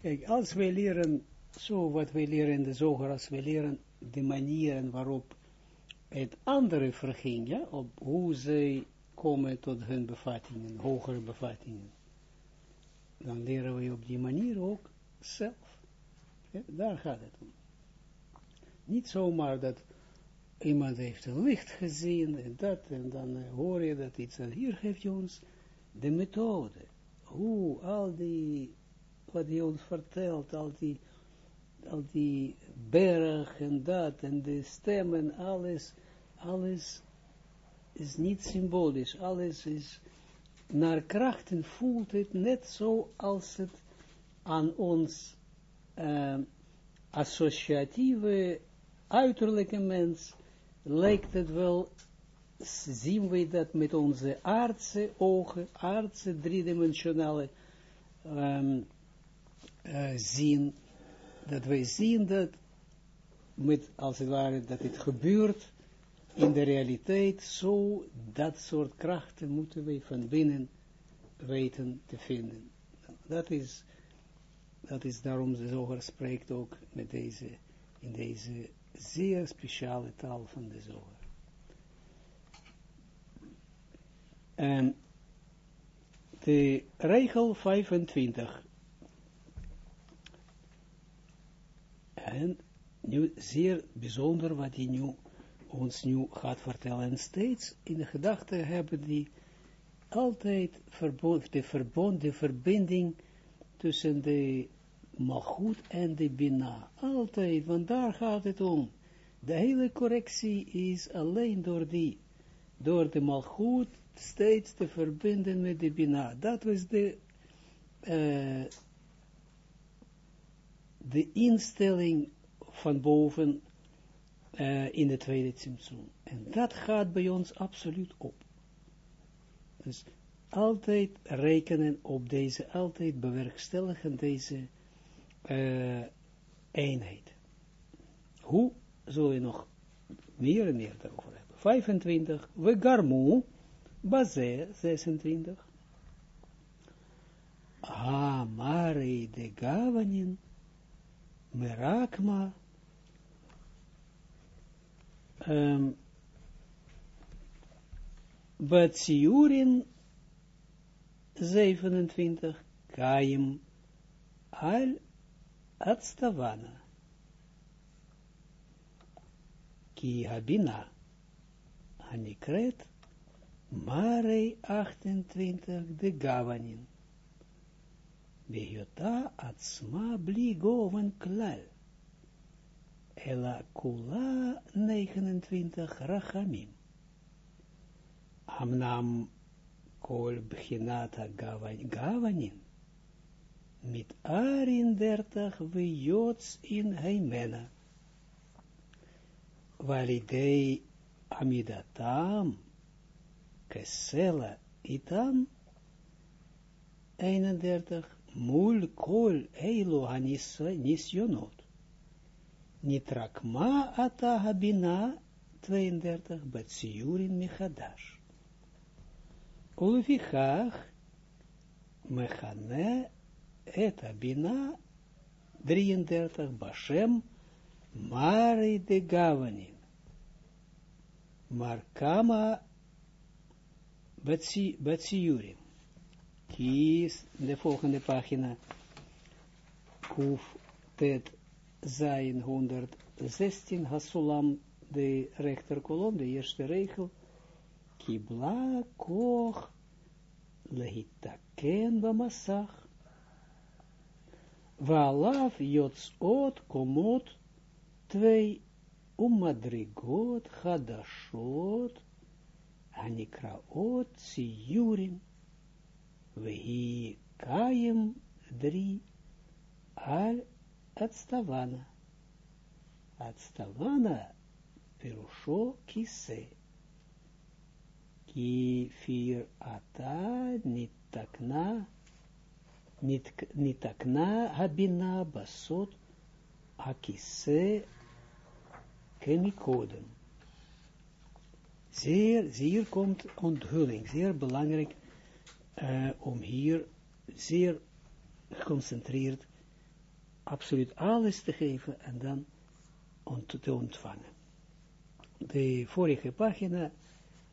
Kijk, als wij leren, zo wat wij leren in de zoger, als wij leren de manieren waarop het andere verging, ja, op hoe zij komen tot hun bevattingen, hogere bevattingen, dan leren we op die manier ook zelf. Ja, daar gaat het om. Niet zomaar dat iemand heeft een licht gezien en dat, en dan uh, hoor je dat iets, en hier geeft je ons de methode, hoe al die, wat hij ons vertelt, al die, al die berg en dat, en de stemmen, alles, alles is niet symbolisch, alles is naar krachten voelt het net zo als het aan ons uh, associatieve uiterlijke mens lijkt het wel, zien we dat met onze aardse ogen, aardse driedimensionale um, zien, dat wij zien dat met, als het ware, dat het gebeurt in de realiteit, zo dat soort krachten moeten wij van binnen weten te vinden. Dat is, dat is daarom de zoger spreekt ook met deze, in deze zeer speciale taal van de zoger. En de regel 25. En nu zeer bijzonder wat hij nu ons nu gaat vertellen. En steeds in de gedachten hebben die altijd verbond, de, verbond, verbinding tussen de malgoed en de bina. Altijd, want daar gaat het om. De hele correctie is alleen door die, door de malgoed steeds te verbinden met de bina. Dat was de, uh, de instelling van boven uh, in de tweede Tsimtsum. En dat gaat bij ons absoluut op. Dus altijd rekenen op deze, altijd bewerkstelligen deze uh, eenheid. Hoe zullen we nog meer en meer daarover hebben? 25. We garmu, baze 26. Ha, mare de gavanin, merakma, um, Batsiurin 27, Kaim al Atstavana. Ki habina Hanikret Marei 28 de Gavanin. Behjota atsma bligoven klal. Ela kula 29 rachamim. Amnam kol bchinata gavanin. Mit arin dertach jots in heimena. Validei amidatam kesela itam 31 mul kol eilu hanisjonot. Nitrakma ata habina 32 batsiurin mechadash. Ulvichach mechane et abina 33 bashem mari de gavanin. Markama batsiurin. Kies de volgende pagina. Kuf tet zijn 116, Hasulam, de rechterkolom, de eerste regel, Kibla koch lehitaken bamasach, Waalaf ot komot, twee umadrigot hadashot, anikraot siyurim, vehi kayem drie, al Atstavana. Atstavana perusho kise. Ki fir ata nitakna nit, nitakna habina basot akise kemikodem. Zeer, hier komt onthulling, zeer belangrijk uh, om hier zeer geconcentreerd absoluut alles te geven en dan te ontvangen. De vorige pagina,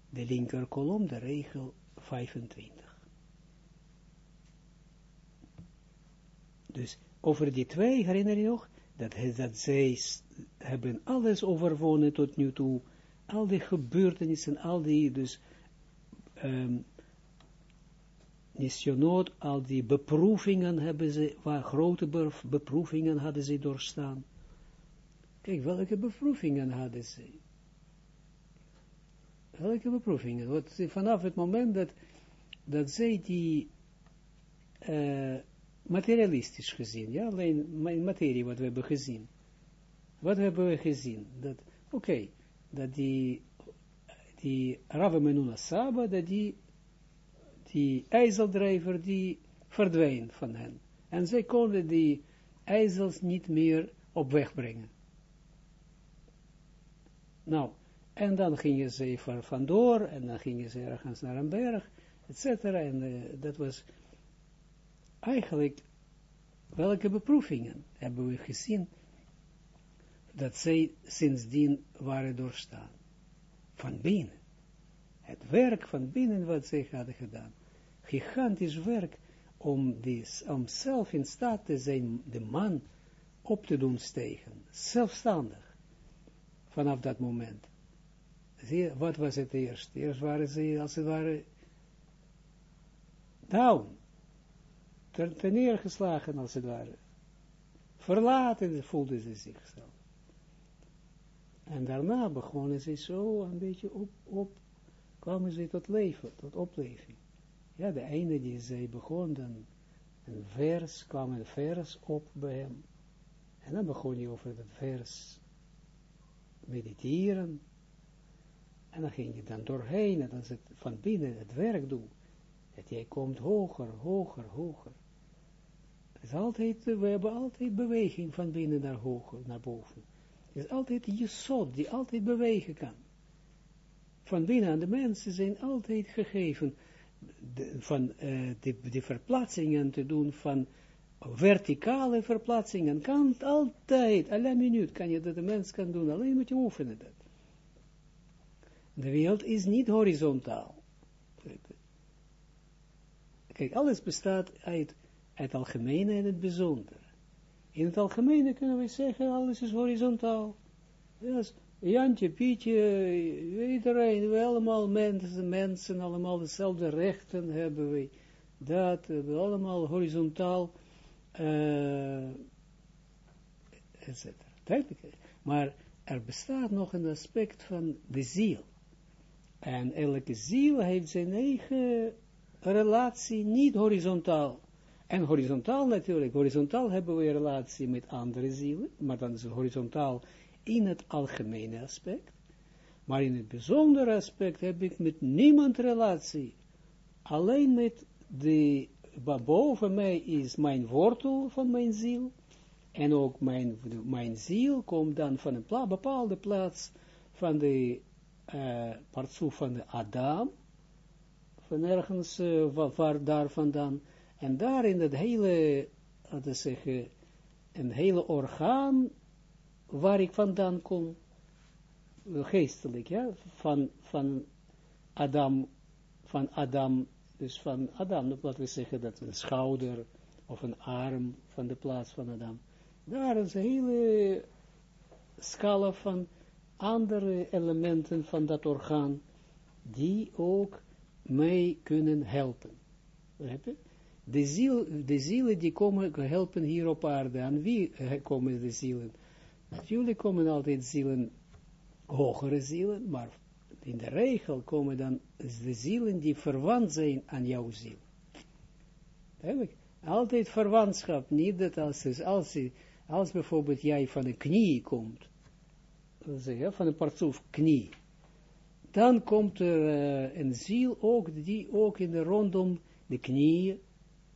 de linker kolom, de regel 25. Dus over die twee herinner je nog, dat, zij hebben alles overwonnen tot nu toe, al die gebeurtenissen, al die, dus, um, nisjonot, al die beproevingen hebben ze, waar grote beproevingen hadden ze doorstaan. Kijk, welke beproevingen hadden ze? Welke beproevingen? Wat, vanaf het moment dat, dat zij die uh, materialistisch gezien, ja, alleen materie wat we hebben gezien. Wat hebben we gezien? Dat, oké, dat die, die Rava Menuna Saba, dat die, die ijzeldrijver, die verdween van hen. En zij konden die ijzels niet meer op weg brengen. Nou, en dan gingen ze even vandoor, en dan gingen ze ergens naar een berg, etc. En uh, dat was eigenlijk, welke beproevingen hebben we gezien, dat zij sindsdien waren doorstaan. Van binnen. Het werk van binnen wat zij hadden gedaan. Gigantisch werk om, om zelf in staat te zijn, de man op te doen stegen. Zelfstandig. Vanaf dat moment. Wat was het eerst? Eerst waren ze, als het ware, down. Ten, neergeslagen, als het ware. Verlaten voelden ze zichzelf. En daarna begonnen ze zo een beetje op, op kwamen ze tot leven, tot opleving. Ja, de ene die zei, begon dan een vers, kwam een vers op bij hem. En dan begon hij over dat vers mediteren. En dan ging je dan doorheen, en dan zit van binnen het werk doen. Dat jij komt hoger, hoger, hoger. Is altijd, we hebben altijd beweging van binnen naar hoger, naar boven. Het is altijd je zot die altijd bewegen kan. Van binnen aan de mensen zijn altijd gegeven de, van uh, die, verplaatsingen te doen van verticale verplaatsingen. Kan altijd, alle minuut kan je dat de mens kan doen, alleen moet je oefenen dat. De wereld is niet horizontaal. Kijk, alles bestaat uit het algemene en het bijzondere. In het algemene kunnen we zeggen, alles is horizontaal. Yes. Jantje, Pietje, iedereen, we allemaal mensen, mensen, allemaal dezelfde rechten hebben we. Dat, we allemaal horizontaal, uh, etc. Maar er bestaat nog een aspect van de ziel. En elke ziel heeft zijn eigen relatie, niet horizontaal. En horizontaal natuurlijk, horizontaal hebben we een relatie met andere zielen, maar dan is het horizontaal in het algemene aspect. Maar in het bijzondere aspect heb ik met niemand relatie. Alleen met de, boven mij is mijn wortel van mijn ziel. En ook mijn, mijn ziel komt dan van een bepaalde plaats van de uh, van de Adam, van ergens, uh, waar, daar vandaan, en daar in het hele, laten zeggen, een hele orgaan, waar ik vandaan kom, geestelijk, ja, van, van Adam, van Adam, dus van Adam, laten we zeggen dat een schouder, of een arm van de plaats van Adam, daar is een hele scala van andere elementen van dat orgaan, die ook mij kunnen helpen. De, ziel, de zielen die komen helpen hier op aarde. Aan wie komen de zielen? Natuurlijk komen altijd zielen, hogere zielen, maar in de regel komen dan de zielen die verwant zijn aan jouw ziel. Altijd verwantschap, niet dat als, als, als bijvoorbeeld jij van een knie komt, van een partsoef knie. Dan komt er uh, een ziel ook, die ook in de rondom de knieën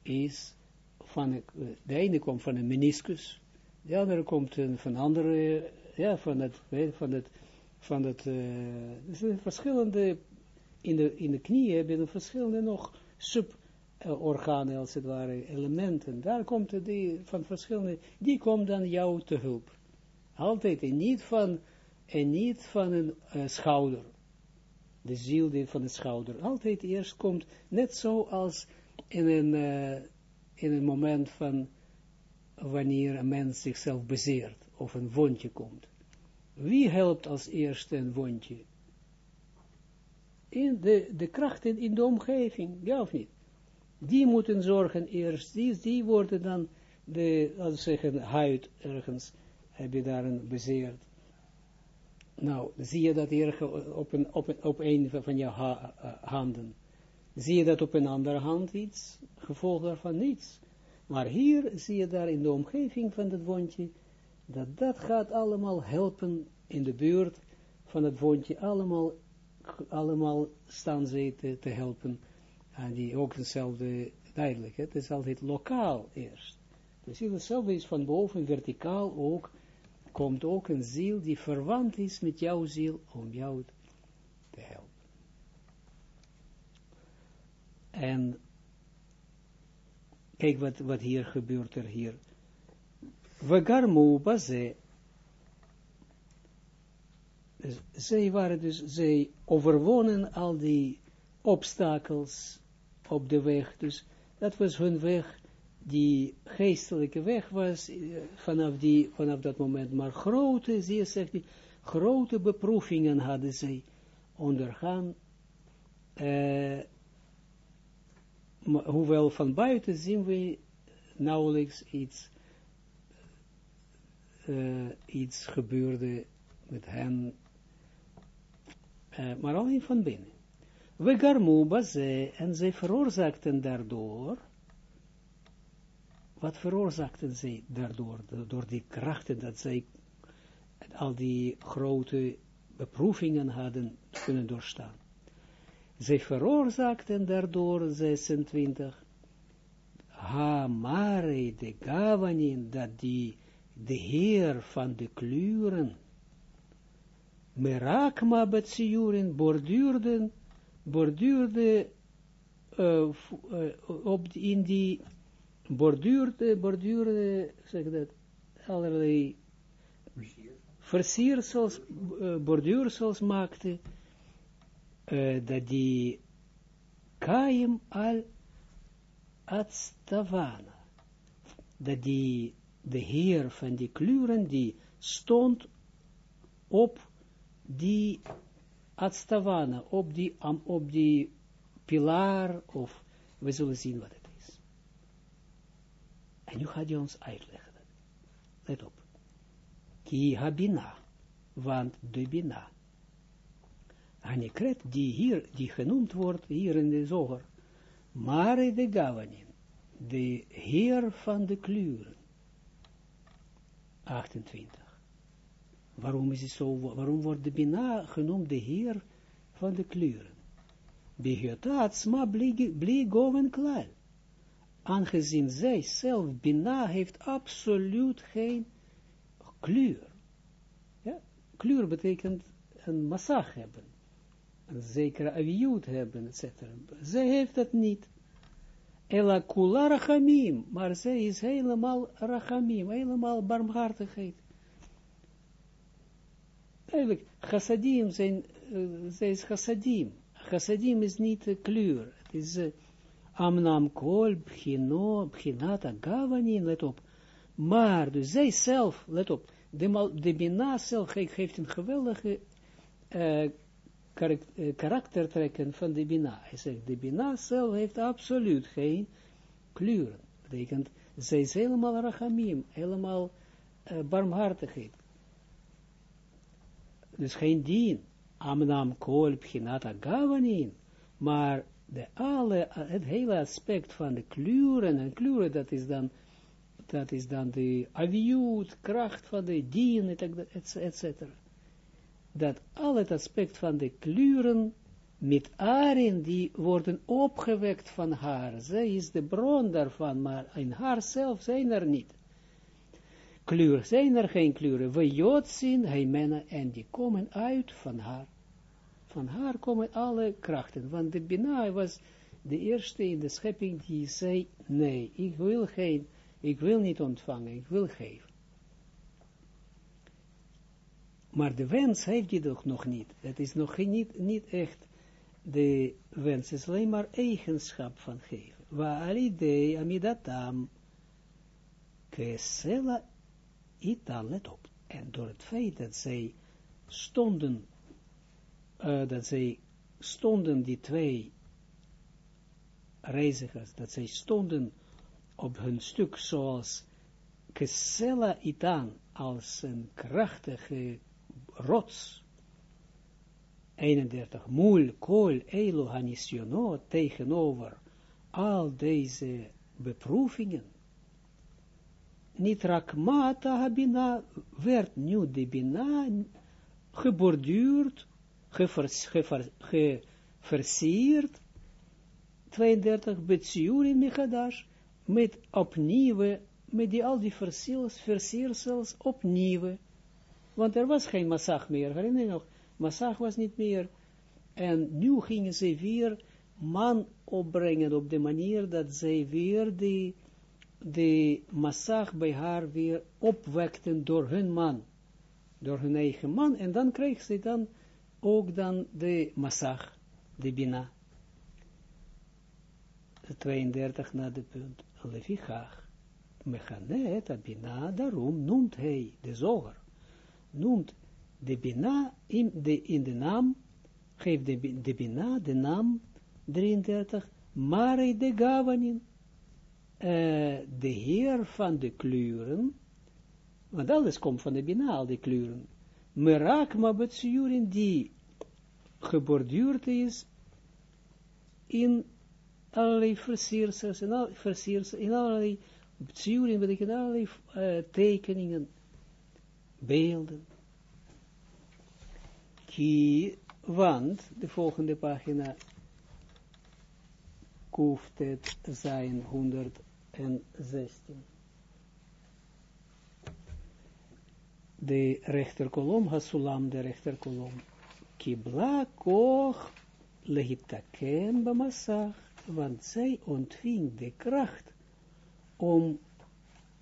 is, van een, de ene komt van een meniscus, de andere komt uh, van andere, ja, van het, van het, van het, zijn verschillende, in de, in de knieën hebben verschillende nog sub, uh, organen, als het ware, elementen, daar komt die, van verschillende, die komt dan jou te hulp. Altijd, en niet van, en niet van een uh, schouder. De ziel die van de schouder. Altijd eerst komt, net zo als in een, uh, in een moment van, wanneer een mens zichzelf bezeert, of een wondje komt. Wie helpt als eerste een wondje? In de, de krachten in de omgeving, ja of niet? Die moeten zorgen eerst, die, die worden dan, de, laten we zeggen, huid ergens, heb je daar een bezeerd. Nou, zie je dat hier op een, op een, op een van je uh, handen. Zie je dat op een andere hand iets? Gevolg daarvan niets. Maar hier zie je daar in de omgeving van het wondje, dat dat gaat allemaal helpen in de buurt van het wondje, allemaal, allemaal staan ze te, helpen. En die ook hetzelfde, duidelijk, het is altijd lokaal eerst. Dus hetzelfde is van boven, verticaal ook, komt ook een ziel die verwant is met jouw ziel om jou te helpen. En kijk wat, wat hier gebeurt er hier. We garmu baze. Zij waren dus, zij overwonnen al die obstakels op de weg. Dus dat was hun weg, die geestelijke weg was uh, vanaf, die, vanaf dat moment. Maar grote, zie je, zegt hij, grote beproevingen hadden zij ondergaan. Maar, hoewel van buiten zien we nauwelijks iets, uh, iets gebeurde met hen, uh, maar alleen van binnen. We garmu baze, en zij veroorzaakten daardoor, wat veroorzaakten zij daardoor, door die krachten dat zij al die grote beproevingen hadden kunnen doorstaan. Zij veroorzaakten daardoor 26 ha mare de gavanin, dat die de heer van de kleuren merakma betsiuren borduurden, borduurde uh, uh, op in die borduurde, borduurde, zeg dat, allerlei versiersels, uh, borduursels maakte, dat die kaim al atstavana, dat die de heer van die kleuren, die stond op die atstavana, op die, um, op die pilaar, of we zullen zien wat het is. En nu gaat hij ons uitleggen. Let op. Ki habina, want de bina. Hanikret, die hier, die genoemd wordt, hier in de zoger, Mare de Gavanin, de heer van de kleuren. 28. Waarom is zo, waarom wordt de Bina genoemd de heer van de kleuren? Beheertaatsma blie goven klaar. Aangezien zij zelf, Bina, heeft absoluut geen kleur. Ja? Kleur betekent een massage hebben een zekere aviut hebben, etc. Zij heeft dat niet. Ela kula rachamim, maar zij is helemaal rachamim, helemaal barmhartigheid. Eigenlijk, chassadim zijn, uh, zij is chassadim. Chassadim is niet uh, kleur. Het is uh, amnam kol, bchino, bchinat agavanin, let op. Maar, dus zij zelf, let op, de, de Bina zelf geeft een geweldige uh, Eh, karaktertrekken van de Bina. Hij zegt, de Bina zelf heeft absoluut geen kleuren. Betekent, zij is helemaal rachamim, helemaal uh, barmhartigheid. Dus geen dien. Amnam kol pchinata gavanin. Maar de alle, het hele aspect van de kleuren, en kleuren, dat is dan, dat is dan de aviut, kracht van de dien, et cetera dat al het aspect van de kleuren met arin, die worden opgewekt van haar. Zij is de bron daarvan, maar in haar zelf zijn er niet. Kleur, zijn er geen kleuren. We jodzien, heimena, en die komen uit van haar. Van haar komen alle krachten, want de Bina was de eerste in de schepping die zei, nee, ik wil geen, ik wil niet ontvangen, ik wil geven. Maar de wens heeft hij toch nog niet. Dat is nog niet, niet echt de wens, is alleen maar eigenschap van geven. Wa alidei amidatam kesela itan, let op. En door het feit dat zij stonden, uh, dat zij stonden die twee reizigers, dat zij stonden op hun stuk zoals Kesela Itan, als een krachtige rots. 31. Mul kol elo tegenover al deze beproevingen. Niet habina werd nu de bina geborduurd, geversierd, 32 betsiurin mechadash, met opnieuw, met die, al die versiersels opnieuw. Want er was geen massag meer, herinner je nog? Massag was niet meer. En nu gingen ze weer man opbrengen op de manier dat zij weer de, de massag bij haar weer opwekten door hun man. Door hun eigen man. En dan kreeg ze dan ook dan de massag, de bina. 32 na de punt. Levichach. Mechanet, bina, daarom noemt hij de zoger noemt de Bina in de, in de naam, geeft de, de Bina de naam 33, Mare de Gavanin, uh, de heer van de kleuren, want alles komt van de Bina, al die kleuren, Merak Mabetsurin, die geborduurd is in allerlei versiersels, in, al, versiersels, in allerlei betekent allerlei uh, tekeningen, beelden. Ki, want, de volgende pagina, koeft het zijn 116. De rechterkolom, hasulam, de rechterkolom. Kibla koch legitaken bamassach, want zij ontving de kracht om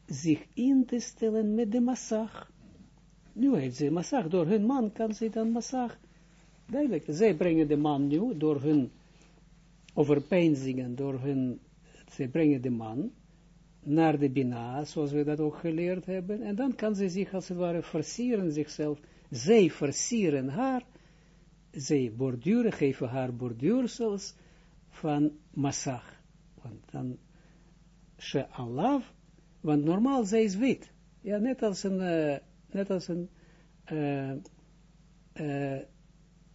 zich in te stellen met de massach. Nu heeft ze massag, door hun man kan ze dan massag. Duidelijk, zij brengen de man nu, door hun overpeinzingen, door hun, ze brengen de man naar de bina, zoals we dat ook geleerd hebben, en dan kan ze zich als het ware versieren zichzelf, zij versieren haar, zij borduren, geven haar borduursels van massag. Want dan, she alav, want normaal zij is wit, ja, net als een, uh, net als een uh, uh,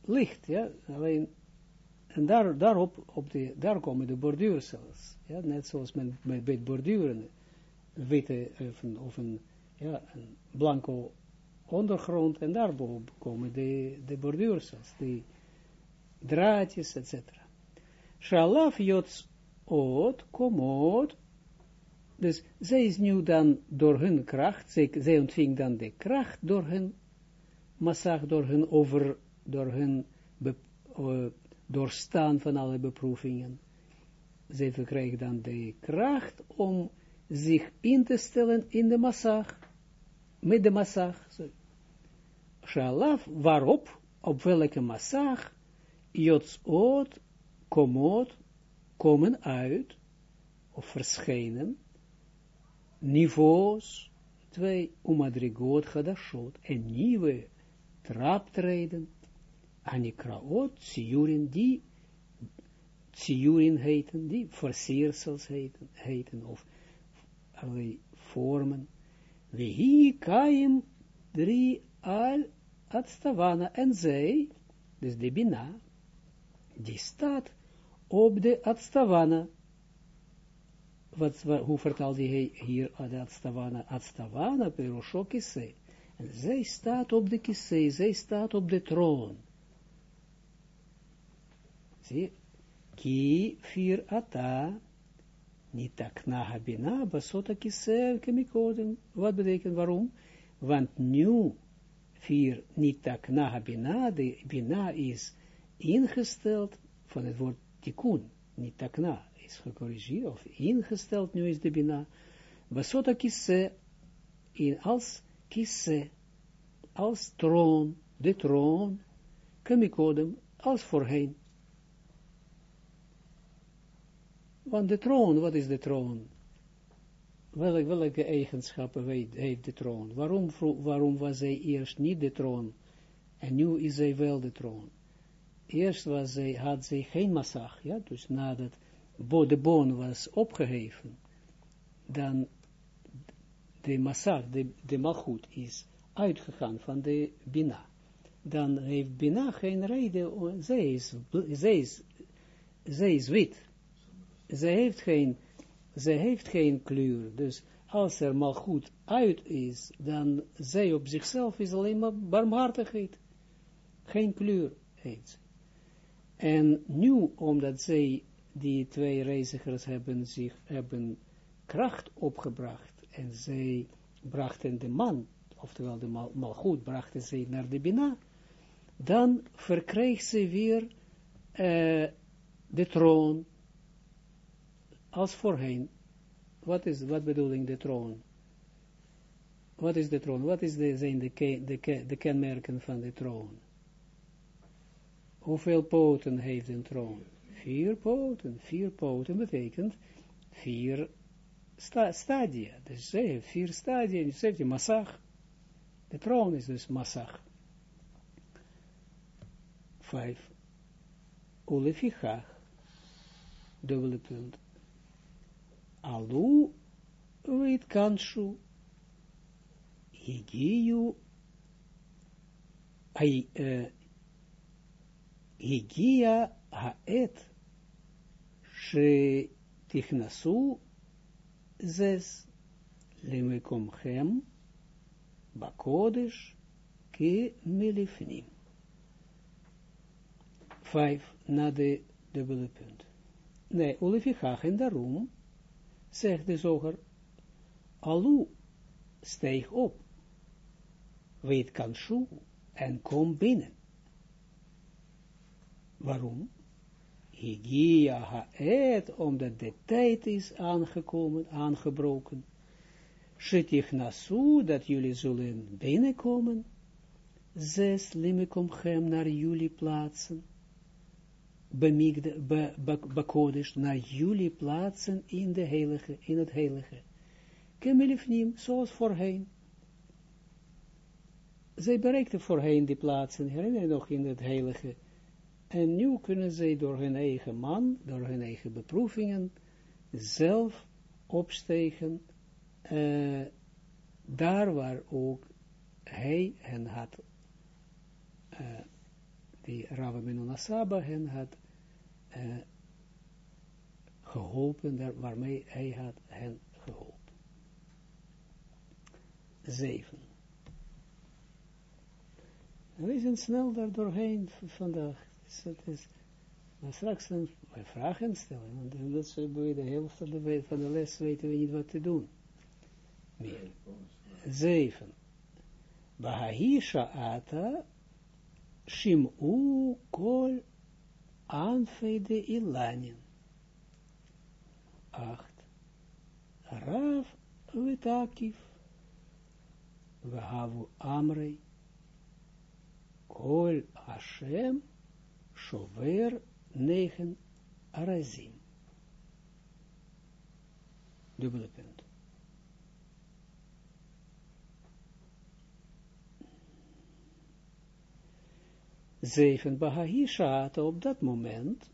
licht, ja, alleen, en daar, daarop, op de, daar komen de borduursels, ja, net zoals men met, met borduren, witte of een, of een, ja, een blanco ondergrond, en daarboven komen de, de borduursels, die draadjes, etc. Shalaf jots oot, komot, dus zij is nu dan door hun kracht, zij, zij ontving dan de kracht door hun massag, door hun over, door hun be, uh, doorstaan van alle beproevingen. Zij verkrijgt dan de kracht om zich in te stellen in de massag, met de massag. Shalaf, waarop, op welke massag, Jotsot, komot, komen uit, of verschijnen, niveaus, twee, umadrigot gadashot, en nieuwe traptreden, anikraot, tsiurin, die tsiurin heten, die versiersels heten, heten of allerlei vormen, wehi kaim drie al atstavana, en zij, dus de bina, die staat op de atstavana, wat, hoe vertaalde hij hier de Atstavana? Atstavana perusho. En zij staat op de kisse, zij staat op de troon. Zie, ki fir ata, nitakna habina, basota kisse, kemikodem. Wat betekent waarom? Want nu, vier nitakna habina, de bina is ingesteld van het woord tikkun, niet takna, is gecorrigeerd, of ingesteld, nu is de bina, basota kisse, in als kisse, als troon, de troon, kemikodem, als voorheen. Want de troon, wat is de troon? Welke, welke eigenschappen heeft de troon? Waarom, waarom was zij eerst niet de troon? En nu is zij wel de troon. Eerst was zij, had zij geen massag, ja, dus nadat de boon was opgeheven, dan de massag, de, de malgoed is uitgegaan van de bina. Dan heeft bina geen reden, zij is, zij is, zij is wit. Zij heeft geen, zij heeft geen kleur, dus als er malgoed uit is, dan zij op zichzelf is alleen maar barmhartigheid. Geen kleur heeft. En nu, omdat zij, die twee reizigers hebben zich, hebben kracht opgebracht, en zij brachten de man, oftewel de mal, malgoed, brachten zij naar de Bina, dan verkreeg ze weer uh, de troon, als voorheen. Wat is, wat bedoeling de troon? Wat is de troon? Wat is de, zijn de, de, de kenmerken van de troon? Hoeveel poten heeft een troon? Vier poten. Vier poten betekent vier sta stadia. Dus zij heeft vier stadia. Dus heeft je massag. De troon is dus massag. Vijf. Olefichach. Dubbele punt. Alu weet kanshu. Higiu. Higia haet zes lemekomchem bakodesh ke melifnim. Vijf na de dubbele punt. Nee, Olefichach en daarom, zegt de zoger, Alu steeg op, weet kanshu en kom binnen. Waarom? Higia haet, omdat de tijd is aangekomen, aangebroken. Shetif nasu, dat jullie zullen binnenkomen. Zes limikom hem naar jullie plaatsen. Bemigde, be, be, naar jullie plaatsen in de heilige, in het heilige. Kemelifnim, zoals voorheen. Zij bereikten voorheen die plaatsen, herinner je nog in het heilige, en nu kunnen zij door hun eigen man, door hun eigen beproevingen, zelf opstegen, uh, daar waar ook hij hen had, uh, die Rava Menonasaba hen had uh, geholpen, waarmee hij had hen geholpen. Zeven. We zijn snel daar doorheen vandaag. Dus dat is, maar straks dan vragen stellen, want dat ze bij de helft van de, van les weten we niet wat te doen. Meer. Zeven. Bahahisha ata shim'u kol anfeide ilanin. Acht. Rav vitakif. Vahavu amrei. Kol Hashem Shover negen arazim. Dubbele punt. Zeven Bahahishaat op dat moment,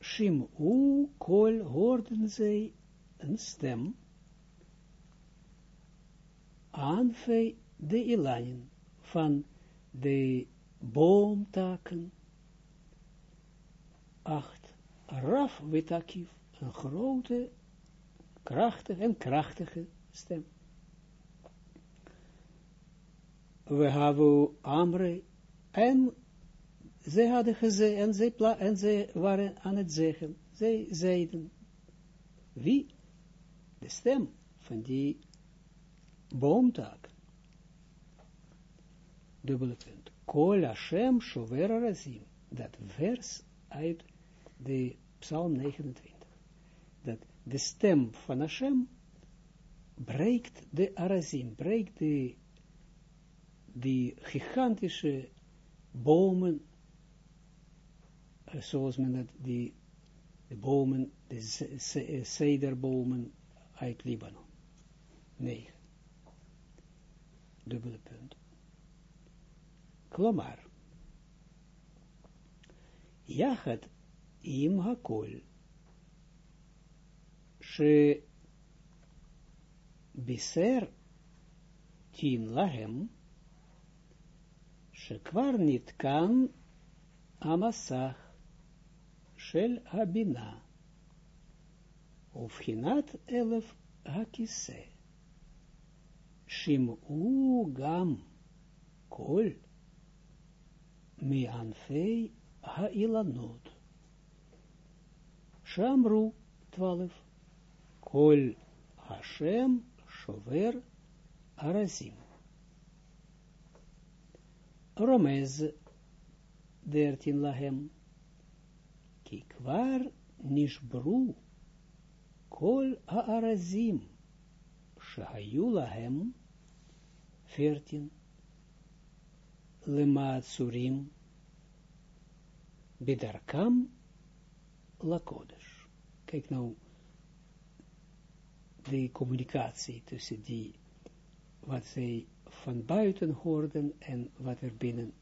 Shim'u kol hoorden zij een stem, aanvee de ilanin van de boomtaken acht. Raf witakiv, een grote, krachtige en krachtige stem. We hebben Amre en zij hadden gezegd, en zij, en zij waren aan het zeggen, zij zeiden, wie? De stem van die boomtaak. Dubbele punt. Kol Hashem shover razim. Dat vers uit de Psalm 29. Dat de stem van Hashem breekt de arazim, breekt de, die gigantische bomen, eh, zoals men dat, die, de bomen, de cederbomen uit Libanon. 9. Dubbele punt. Klomar. Jachat im hakol. She biser tin lahem. שכבר נתקן המסך של הבינה, ובחינת אלף הכיסא. שמעו גם כל מענפי האילנות. Shamru 12. Kol Hashem Shover Arazim. Romez 13 lahem. Kikvar Nishbru Kol Arazim. Shahayu lahem. 14. Lema surim, Bidarkam Lakodesh. Kijk nou, de communicatie tussen die, wat zij van buiten hoorden en wat er binnen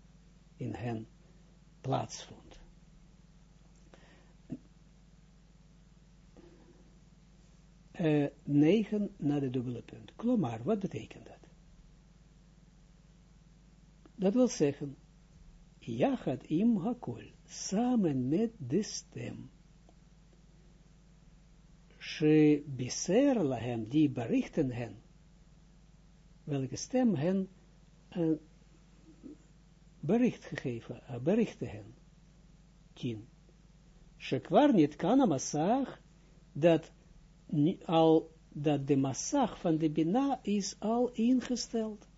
in hen plaatsvond. Uh, negen naar de dubbele punt. Klomar, wat betekent dat? Dat wil zeggen, Jachat im hakol, samen met de stem. She biser lahem, die berichten hen, welke stem hen een bericht gegeven, uh, berichten hen. Tien. She kwar niet kan masach, dat al, dat de massag van de bina is al ingesteld.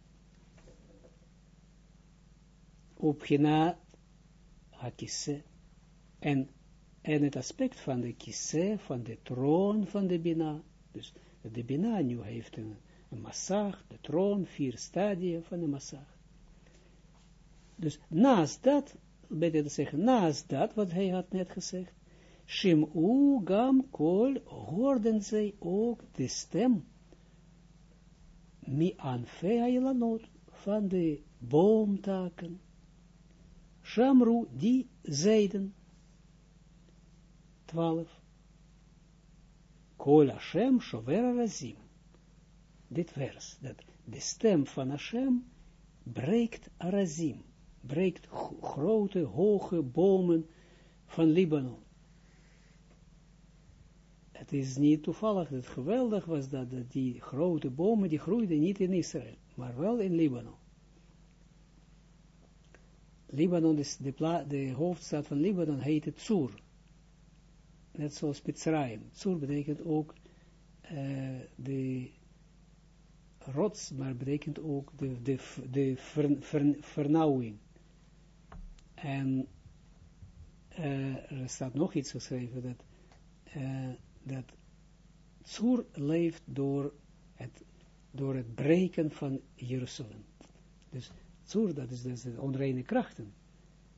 op genaad hakisse en, en het aspect van de kisse, van de troon van de Bina. Dus de Bina nu heeft een, een massag, de troon, vier stadia van de massag. Dus naast dat, beter te zeggen, naast dat, wat hij had net gezegd, Shim'u gam kol, hoorden zij ook de stem, mi anfea van de boomtaken, Shamru, die zeiden. 12. Kol Hashem shover razim. Dit vers, dat de stem van Hashem breekt arazim, breekt grote, hoge bomen van Libanon. Het is niet toevallig, het geweldig was dat, dat die grote bomen, die groeiden niet in Israël, maar wel in Libanon. Libanon is de, de hoofdstad van Libanon heet Tsur. Net zoals Mitzrayim. Tsur betekent ook uh, de rots, maar betekent ook de, de, vernauwing. En uh, er staat nog iets geschreven, dat, uh, dat Tsur leeft door het, door het breken van Jeruzalem. Dus Zur, dat is dus de onreine krachten,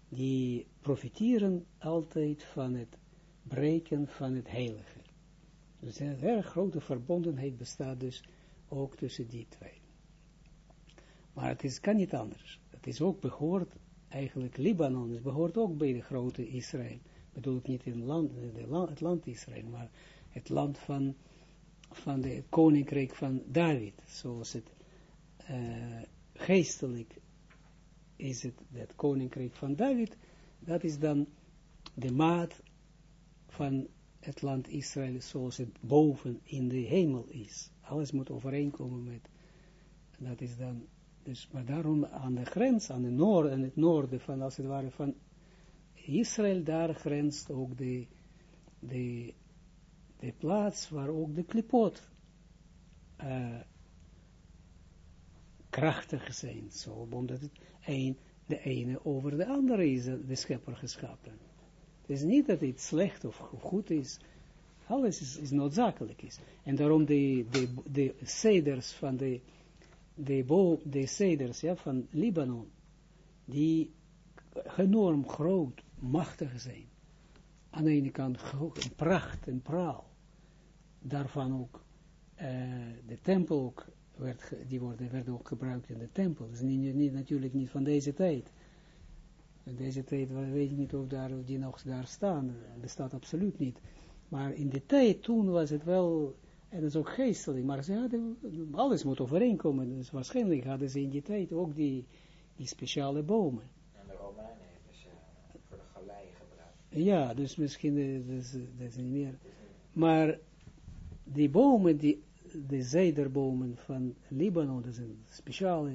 die profiteren altijd van het breken van het heilige. Dus een erg grote verbondenheid bestaat dus ook tussen die twee. Maar het is, kan niet anders. Het is ook behoort, eigenlijk Libanon, is behoort ook bij de grote Israël. Bedoel ik niet in land, de het land Israël, maar het land van, van de koninkrijk van David, zoals het uh, geestelijk is het dat koninkrijk van David, dat is dan de maat van het land Israël zoals het boven in de hemel is. Alles moet overeenkomen met, dat is dan, dus, maar daarom aan de grens, aan de noord, en het noorden van, als het ware, van Israël, daar grenst ook de, de, de plaats waar ook de klipot uh, krachtig zijn, zo, omdat het een, de ene over de andere is de schepper geschapen. Is niet dat het slecht of goed is. Alles is, is noodzakelijk is. En daarom de, de, de ceders van de, de, bo, de ceders ja, van Libanon, die enorm groot, machtig zijn. Aan de ene kant pracht en praal. Daarvan ook uh, de tempel ook werd, die worden, werden ook gebruikt in de tempel. Dat is niet, niet, natuurlijk niet van deze tijd. In deze tijd weet ik niet of, daar, of die nog daar staan. Bestaat absoluut niet. Maar in de tijd toen was het wel, en dat is ook geestelijk, maar ze hadden, alles moet overeenkomen. Dus waarschijnlijk hadden ze in die tijd ook die, die speciale bomen. En de Romeinen hebben ze voor de galei gebruikt. Ja, dus misschien dat is, dat is niet meer. Maar die bomen, die, de zijderbomen van Libanon, dat zijn speciale,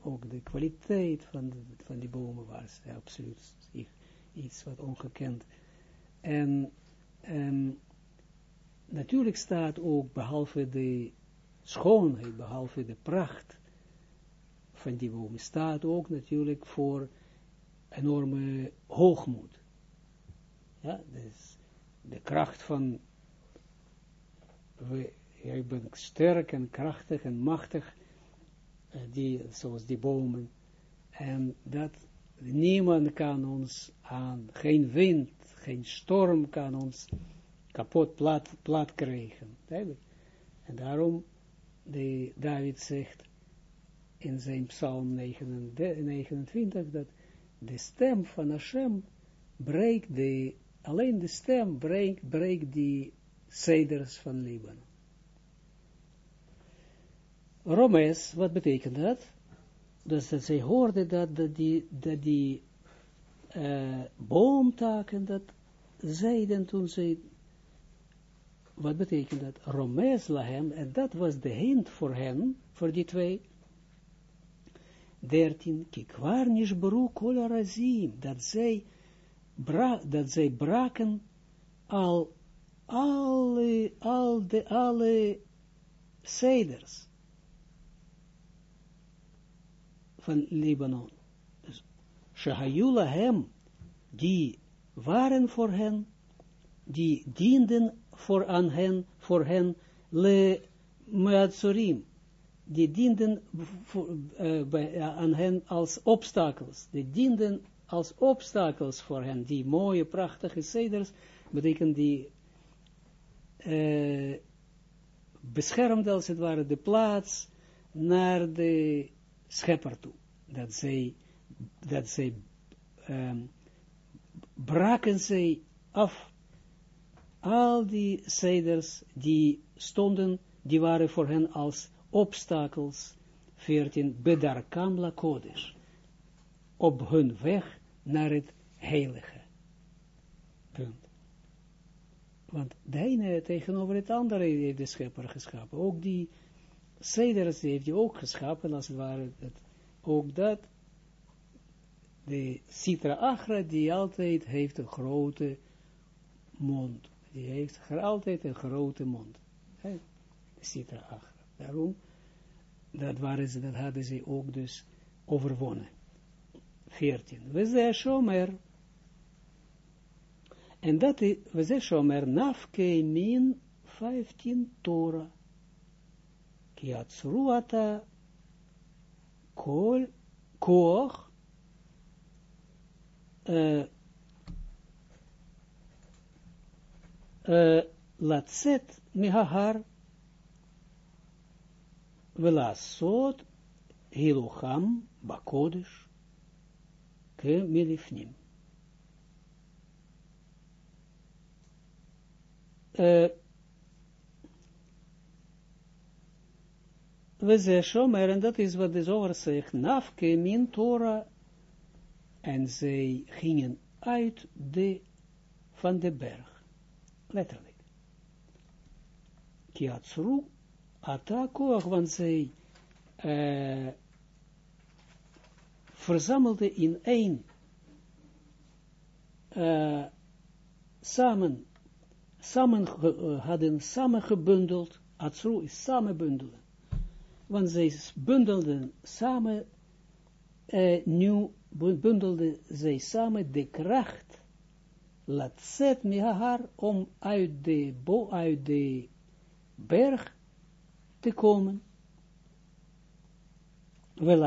ook de kwaliteit van, van die bomen was absoluut iets wat ongekend. En natuurlijk staat ook, behalve de schoonheid, behalve de pracht van die bomen, staat ook natuurlijk voor enorme hoogmoed. Ja, dus de kracht van, we, ik ben sterk en krachtig en machtig, die, zoals die bomen, en dat niemand kan ons aan, geen wind, geen storm kan ons kapot plat, plat krijgen. En daarom, de, David zegt in zijn psalm 29, dat de stem van Hashem breekt de, alleen de stem breekt, breekt die ceders van Libanon. Romes, wat betekent dat? Dus dat zij hoorden dat, dat die, dat die uh, boomtaken, dat zeiden toen zij, wat betekent dat? Romes lahem, en dat was de hint voor hen, voor die twee, dertien, kikwarnish beru kol razim, dat zij, bra, dat zij braken al alle, al de, alle ceders van Libanon. Dus, hem, die waren voor hen, die dienden voor aan hen, voor hen, le meatsorim, die dienden voor, bij, uh, aan hen als obstakels, die dienden als obstakels voor hen, die mooie, prachtige ceders, betekent die uh, beschermde als het ware de plaats naar de schepper toe. Dat zij, dat zij um, braken zij af al die ceders die stonden, die waren voor hen als obstakels, 14, bedarkam la op hun weg naar het heilige. Punt. Want de ene tegenover het andere heeft de schepper geschapen. Ook die ceders heeft hij ook geschapen, als het ware, het, ook dat de Sitra Achra, die altijd heeft een grote mond. Die heeft altijd een grote mond. De Sitra Achra. Daarom, dat, waren ze, dat hadden ze ook dus overwonnen. 14. We zijn Shomer. En dat is, we zijn Shomer, nafke min 15 Torah. Kiatsruata kol koch uh, uh, latzet mihahar velasot hilucham bakodesh ke milifnim. Uh, we zeggen, en dat is wat de zoger zegt, nafke min Torah en zij gingen uit de, van de berg. Letterlijk. Kiatsru, atakoach, want zij uh, verzamelden in één, uh, samen, samen uh, hadden samengebundeld, atsru is samenbundelen, want zij bundelden samen uh, nu bundelde zij samen de kracht latzet mihahar, om uit de, bo, uit de berg te komen,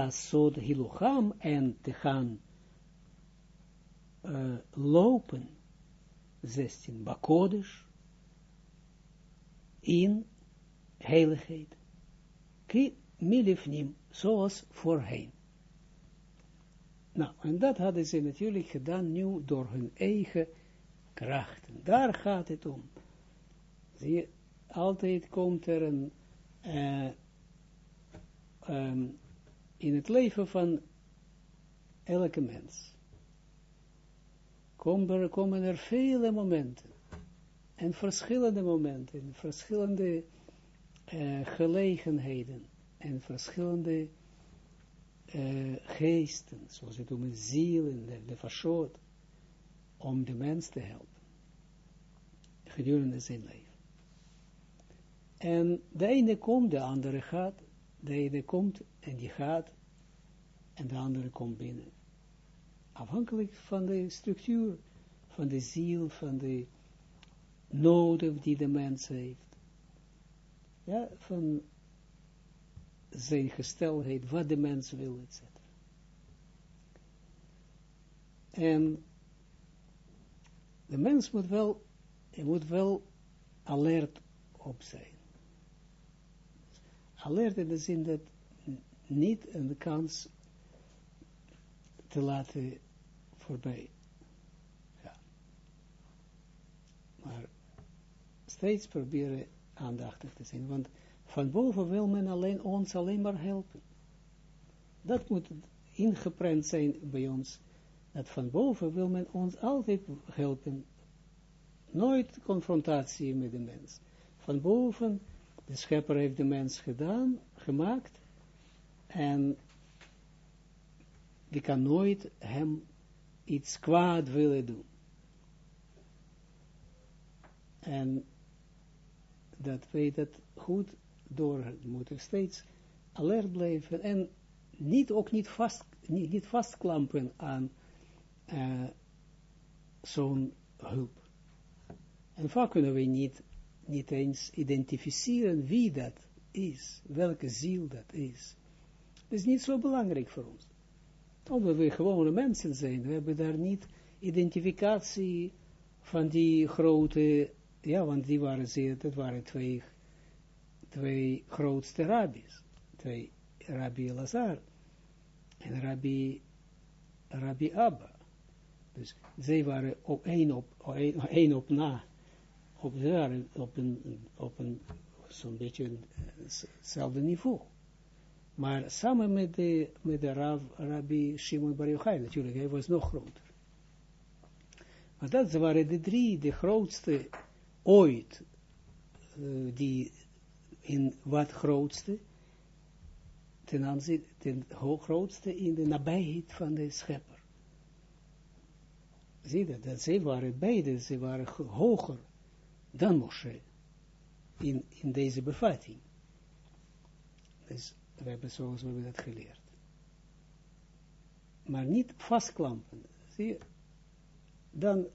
sod hilucham, en te gaan uh, lopen, 16, bakodesh, in heiligheid. Ki milifnim, zoals voorheen. Nou, en dat hadden ze natuurlijk gedaan nu door hun eigen krachten. Daar gaat het om. Zie altijd komt er een, uh, um, in het leven van elke mens, komen er, komen er vele momenten, en verschillende momenten, verschillende uh, gelegenheden, en verschillende uh, geesten, zoals het om een ziel en de, de verschoot, om de mens te helpen, gedurende zijn leven. En de ene komt, de andere gaat, de ene komt en die gaat, en de andere komt binnen. Afhankelijk van de structuur, van de ziel, van de noden die de mens heeft. Ja, van zijn gesteldheid, wat de mens wil, etc. En de mens moet wel, moet wel alert op zijn. Alert in de zin dat niet een kans te laten voorbij. Ja. Maar steeds proberen aandachtig te zijn, want van boven wil men alleen ons alleen maar helpen. Dat moet ingeprent zijn bij ons, dat van boven wil men ons altijd helpen. Nooit confrontatie met de mens. Van boven, de schepper heeft de mens gedaan, gemaakt, en die kan nooit hem iets kwaad willen doen. En dat weet het goed door moeten steeds alert blijven en niet, ook niet, vast, niet, vastklampen aan uh, zo'n hulp. En vaak kunnen we niet, niet eens identificeren wie dat is, welke ziel dat is. Dat is niet zo belangrijk voor ons. Omdat we gewone mensen zijn, we hebben daar niet identificatie van die grote, ja, want die waren zeer, dat waren twee twee grootste rabbis, twee Rabbi Lazar en Rabbi, Rabbi Abba. Dus zij waren op één op, één op na, op, op een, op een zo'n beetje hetzelfde niveau. Maar samen met de, met de Rav, Rabbi Shimon Bar Yochai, natuurlijk, hij was nog groter. Maar dat waren de drie, de grootste ooit, uh, die in wat grootste, ten aanzien, ten grootste in de nabijheid van de schepper. Zie dat, dat zij waren beide, ze waren hoger dan Moshe in, in deze bevatting. Dus we hebben zoals we hebben dat geleerd. Maar niet vastklampen. Zie je, dan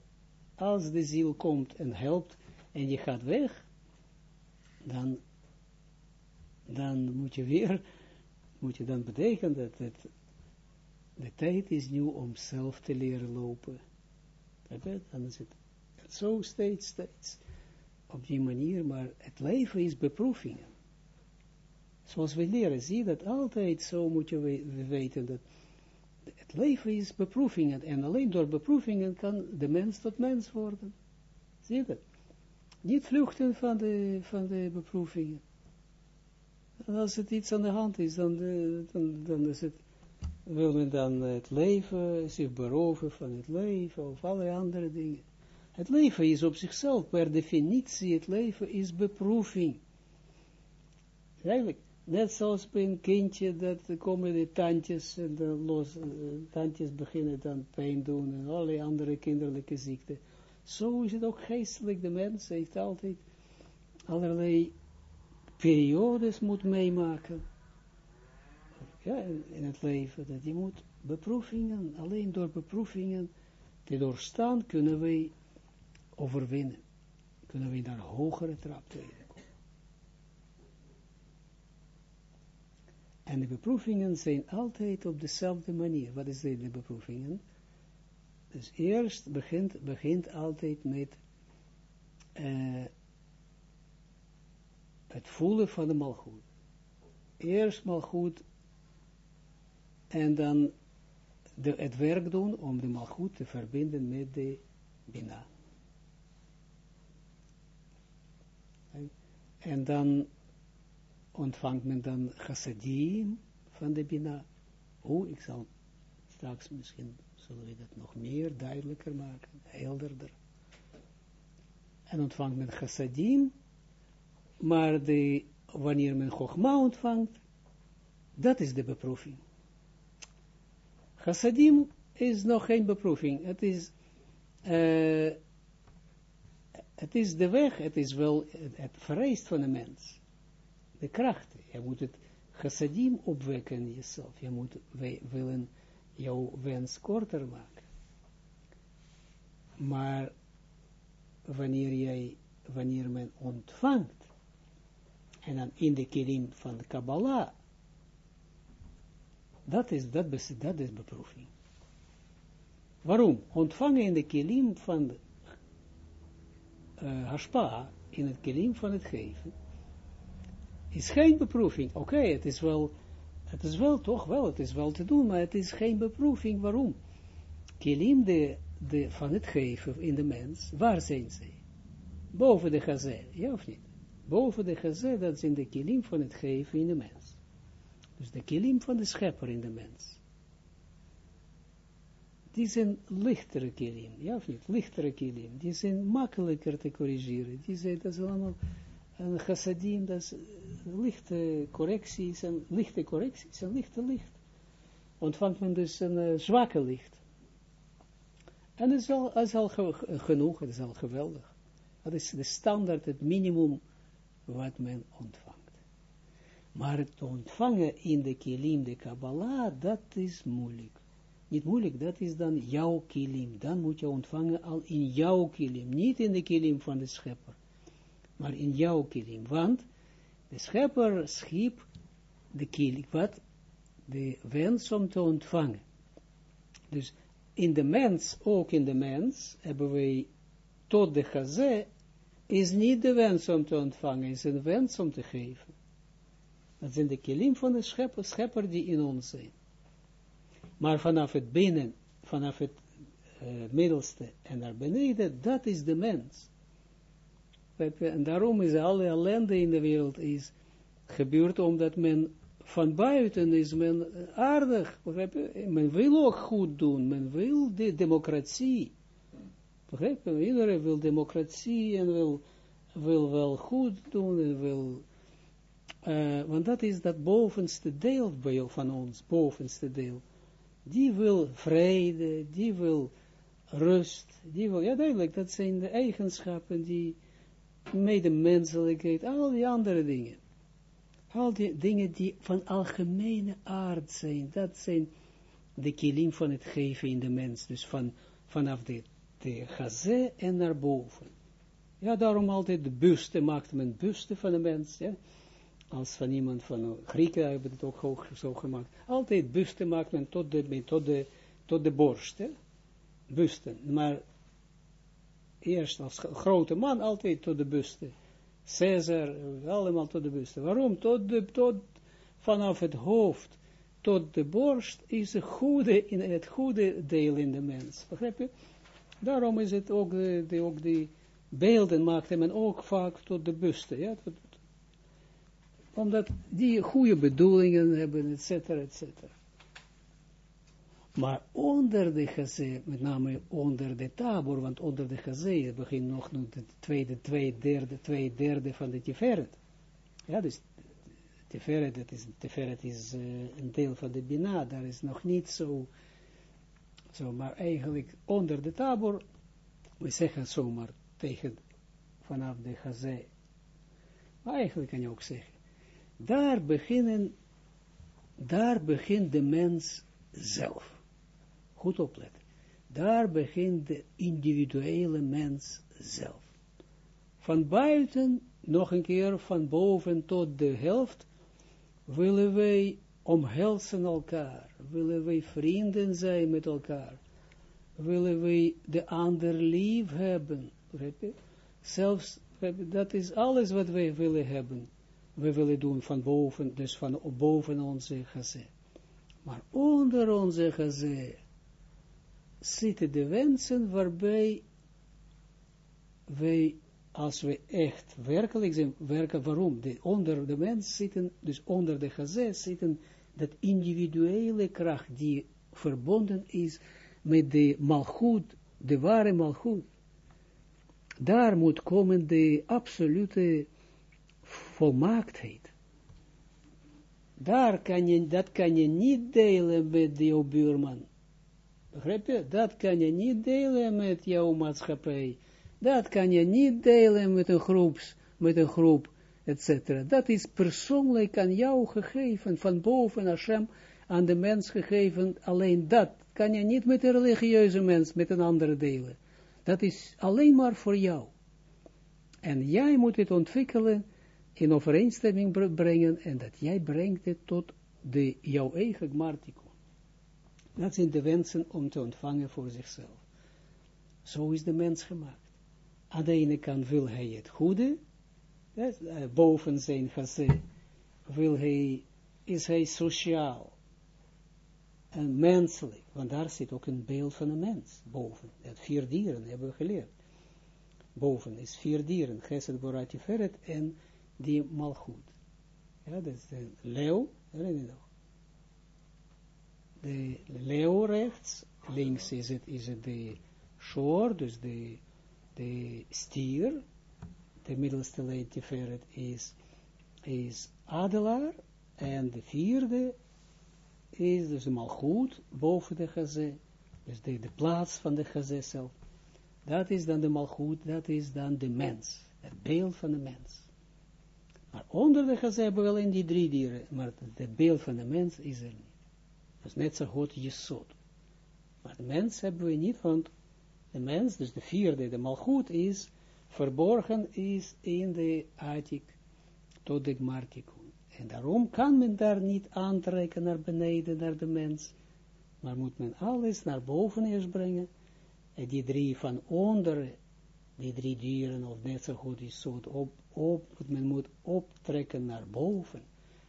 als de ziel komt en helpt en je gaat weg, dan dan moet je weer, moet je dan betekenen dat het, de tijd is nu om zelf te leren lopen. Dan is het zo steeds, steeds op die manier, maar het leven is beproevingen. Zoals we leren, zie dat altijd zo moet je weten dat het leven is beproevingen en alleen door beproevingen kan de mens tot mens worden. Zie je dat? Niet vluchten van de, van de beproevingen. En als het iets aan de hand is, dan, eh, dan, dan is het, wil men dan het leven, zich beroven van het leven, of allerlei andere dingen. Het leven is op zichzelf, per definitie, het leven is beproeving. Eigenlijk, net zoals bij een kindje, dat komen de tandjes, en de los, uh, tandjes beginnen dan pijn doen, en allerlei andere kinderlijke ziekten. Zo is het ook geestelijk, de mens heeft altijd allerlei periodes moet meemaken. In het leven, dat je moet beproevingen, alleen door beproevingen te doorstaan, kunnen wij overwinnen. Kunnen we naar hogere traptreden komen. En de beproevingen zijn altijd op dezelfde manier. Wat is de beproevingen? Dus eerst begint, begint altijd met uh, het voelen van de malgoed. Eerst malgoed en dan de, het werk doen om de malgoed te verbinden met de bina. En dan ontvangt men dan chassadim van de bina. Hoe, ik zal straks misschien, zullen we dat nog meer duidelijker maken, helderder. En ontvangt men chassadim, maar de, wanneer men chogma ontvangt, dat is de beproeving. Chassadim is nog geen beproeving. Het is, uh, het is de weg, het is wel, het, vereist van de mens. De kracht. Je moet het chassadim opwekken in jezelf. Je moet willen jouw wens korter maken. Maar wanneer jij, wanneer men ontvangt, en dan in de kilim van de Kabbalah, dat is, dat, dat is beproeving. Waarom? Ontvangen in de kilim van de uh, hashpa, in het kilim van het geven, is geen beproeving. Oké, het is wel, het is wel toch wel, het is wel te doen, maar het is geen beproeving. Waarom? Kilim de, de, van het geven in de mens, waar zijn ze? Boven de gazé, ja of niet? Boven de gazé, dat zijn de kilim van het geven in de mens. Dus de kilim van de schepper in de mens. Die zijn lichtere kilim, ja of niet? Lichtere kilim, die zijn makkelijker te corrigeren. Die zijn, dat is allemaal een chassadim, dat is lichte correcties, en lichte correcties, en lichte licht. Ontvangt men dus een uh, zwakke licht. En dat is al, dat is al genoeg, dat is al geweldig. Dat is de standaard, het minimum wat men ontvangt. Maar het ontvangen in de kilim, de Kabbalah, dat is moeilijk. Niet moeilijk, dat is dan jouw kilim. Dan moet je ontvangen al in jouw kilim, niet in de kilim van de schepper, maar in jouw kilim. Want de schepper schiep de kilim, wat? De wens om te ontvangen. Dus in de mens, ook in de mens, hebben wij tot de gazé, is niet de wens om te ontvangen, is een wens om te geven. Dat zijn de kilim van de schepper, schepper die in ons zijn. Maar vanaf het binnen, vanaf het uh, middelste en naar beneden, dat is de mens. En daarom is alle ellende in de wereld is gebeurd omdat men van buiten is men aardig. Men wil ook goed doen. Men wil de democratie. Begrijp je? Iedereen wil democratie en wil, wil wel goed doen en wil uh, want dat is dat bovenste deel van ons, bovenste deel. Die wil vrede, die wil rust, die wil, ja duidelijk, dat zijn de eigenschappen die medemenselijkheid, al die andere dingen. Al die dingen die van algemene aard zijn, dat zijn de kilim van het geven in de mens, dus van, vanaf de, de gazé en naar boven. Ja, daarom altijd de buste, maakt men buste van de mens, ja als van iemand van Grieken hebben het ook zo gemaakt. Altijd busten maakt men tot de, tot de, tot de borst. Hè? Maar eerst als grote man altijd tot de busten. Caesar, allemaal tot de busten. Waarom? Tot de, tot, vanaf het hoofd tot de borst is het goede, in het goede deel in de mens. Begrijp je? Daarom is het ook, de, ook die beelden maakte men ook vaak tot de busten. Ja, omdat die goede bedoelingen hebben, et cetera, et cetera. Maar onder de gazé, met name onder de tabor, want onder de gazé begint nog de tweede, twee derde, twee derde van de tiferet. Ja, dus tiferet, dat is, is uh, een deel van de bina, daar is nog niet zo, zo, maar eigenlijk onder de tabor, we zeggen zomaar tegen, vanaf de gazé, maar eigenlijk kan je ook zeggen, daar beginnen, daar begint de mens zelf. Goed opletten. Daar begint de individuele mens zelf. Van buiten, nog een keer, van boven tot de helft, willen wij omhelzen elkaar, willen wij vrienden zijn met elkaar, willen wij de ander lief hebben, zelfs, dat is alles wat wij willen hebben, we willen doen van boven, dus van boven onze gezet. Maar onder onze gezet zitten de wensen waarbij wij, als we echt werkelijk zijn, werken, waarom? De, onder de mens zitten, dus onder de gezet zitten, dat individuele kracht die verbonden is met de malgoed, de ware malgoed. Daar moet komen de absolute volmaaktheid. Daar kan je, dat kan je niet delen met jouw buurman. Dat kan je niet delen met jouw maatschappij. Dat kan je niet delen met een groep, met een groep, etc. Dat is persoonlijk aan jou gegeven, van boven Hashem aan de mens gegeven. Alleen dat kan je niet met een religieuze mens, met een andere delen. Dat is alleen maar voor jou. En jij moet het ontwikkelen, in overeenstemming brengen, en dat jij brengt het tot de, jouw eigen gmartico. Dat zijn de wensen om te ontvangen voor zichzelf. Zo is de mens gemaakt. Aan de ene kant wil hij het goede, eh, boven zijn gezin, wil hij, is hij sociaal en menselijk, want daar zit ook een beeld van een mens, boven. Het vier dieren hebben we geleerd. Boven is vier dieren, Gesed, Borati, Feret en die malgoed. Ja, dat is de leeuw, herinner je nog? De leeuw rechts, links is het, is de shore, dus de, de stier, de middelste Tiferet is, is adelaar, en de vierde is dus eenmaal goed boven de gazé, dus de, de plaats van de gazé zelf. Dat is dan de malgoed, dat is dan de mens, het beeld van de mens. Maar onder de gazé hebben we in die drie dieren, maar het beeld van de mens is er niet. Dat is net zo goed Jesod. Maar de mens hebben we niet, want de mens, dus de vierde, de malgoed is, verborgen is in de Atik tot de Gmartikun. En daarom kan men daar niet aantrekken naar beneden, naar de mens. Maar moet men alles naar boven eerst brengen. En die drie van onder, die drie dieren, of net zo goed is zo, op, op, men moet optrekken naar boven.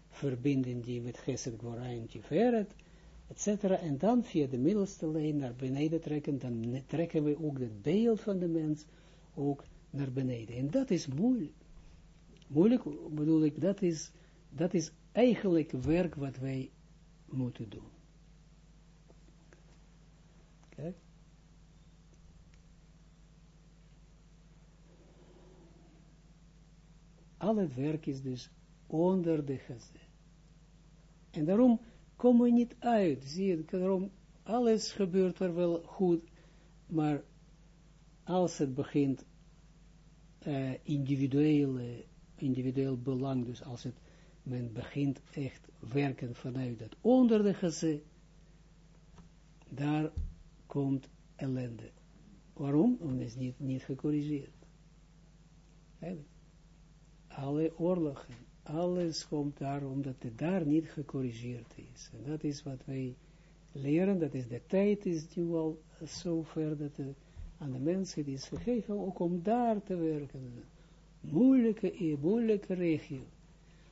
Verbinden die met Gesed, Gora en Tiferet etc. En dan via de middelste lijn naar beneden trekken, dan trekken we ook het beeld van de mens ook naar beneden. En dat is moeilijk. Moeilijk bedoel ik, dat is, dat is eigenlijk werk wat wij moeten doen. Kijk. Al het werk is dus onder de gezet. En daarom komen we niet uit. Zie je, daarom, alles gebeurt er wel goed, maar als het begint uh, individueel, individueel belang, dus als het, men begint echt werken vanuit het onder de gezet, daar komt ellende. Waarom? Omdat het is niet, niet gecorrigeerd. Alle oorlogen, alles komt daar omdat het daar niet gecorrigeerd is. En dat is wat wij leren, dat is de tijd is nu al zo ver dat het aan de mensen is gegeven, ook om daar te werken. Moeilijke, moeilijke regio.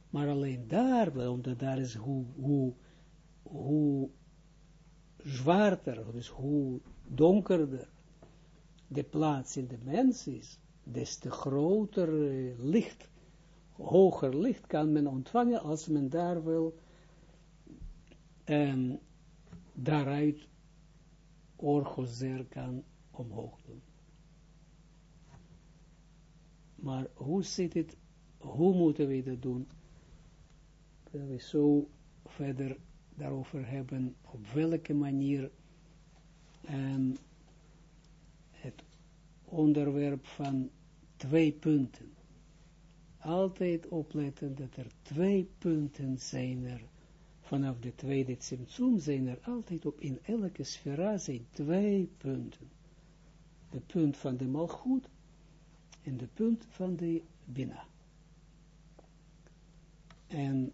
Maar alleen daar, omdat daar is hoe, hoe, hoe zwaarder, dus hoe donkerder de plaats in de mens is, des te groter licht hoger licht kan men ontvangen als men daar wil um, daaruit orgozer kan omhoog doen. Maar hoe zit het, hoe moeten we dat doen? Dat we zo verder daarover hebben, op welke manier het onderwerp van twee punten altijd opletten dat er twee punten zijn er, vanaf de tweede symptoom zijn er altijd op, in elke sfera zijn twee punten. De punt van de malgoed in de punt van de Bina. En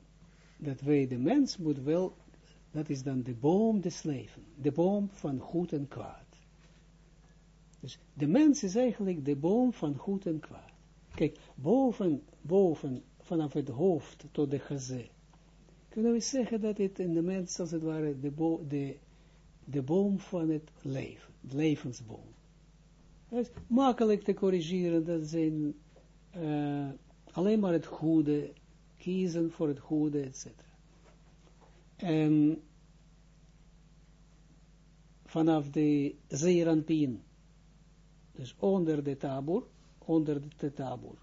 dat wij, de mens moet wel, dat is dan de boom des leven, de boom van goed en kwaad. Dus de mens is eigenlijk de boom van goed en kwaad. Kijk, boven, boven, vanaf het hoofd tot de geze, kunnen we zeggen dat het in de mens, als het ware, de, de, de boom van het leven, de levensboom. Dat is makkelijk te corrigeren, dat zijn uh, alleen maar het goede, kiezen voor het goede, etc. En vanaf de zeeranpien, dus onder de tabur, onder de tabur.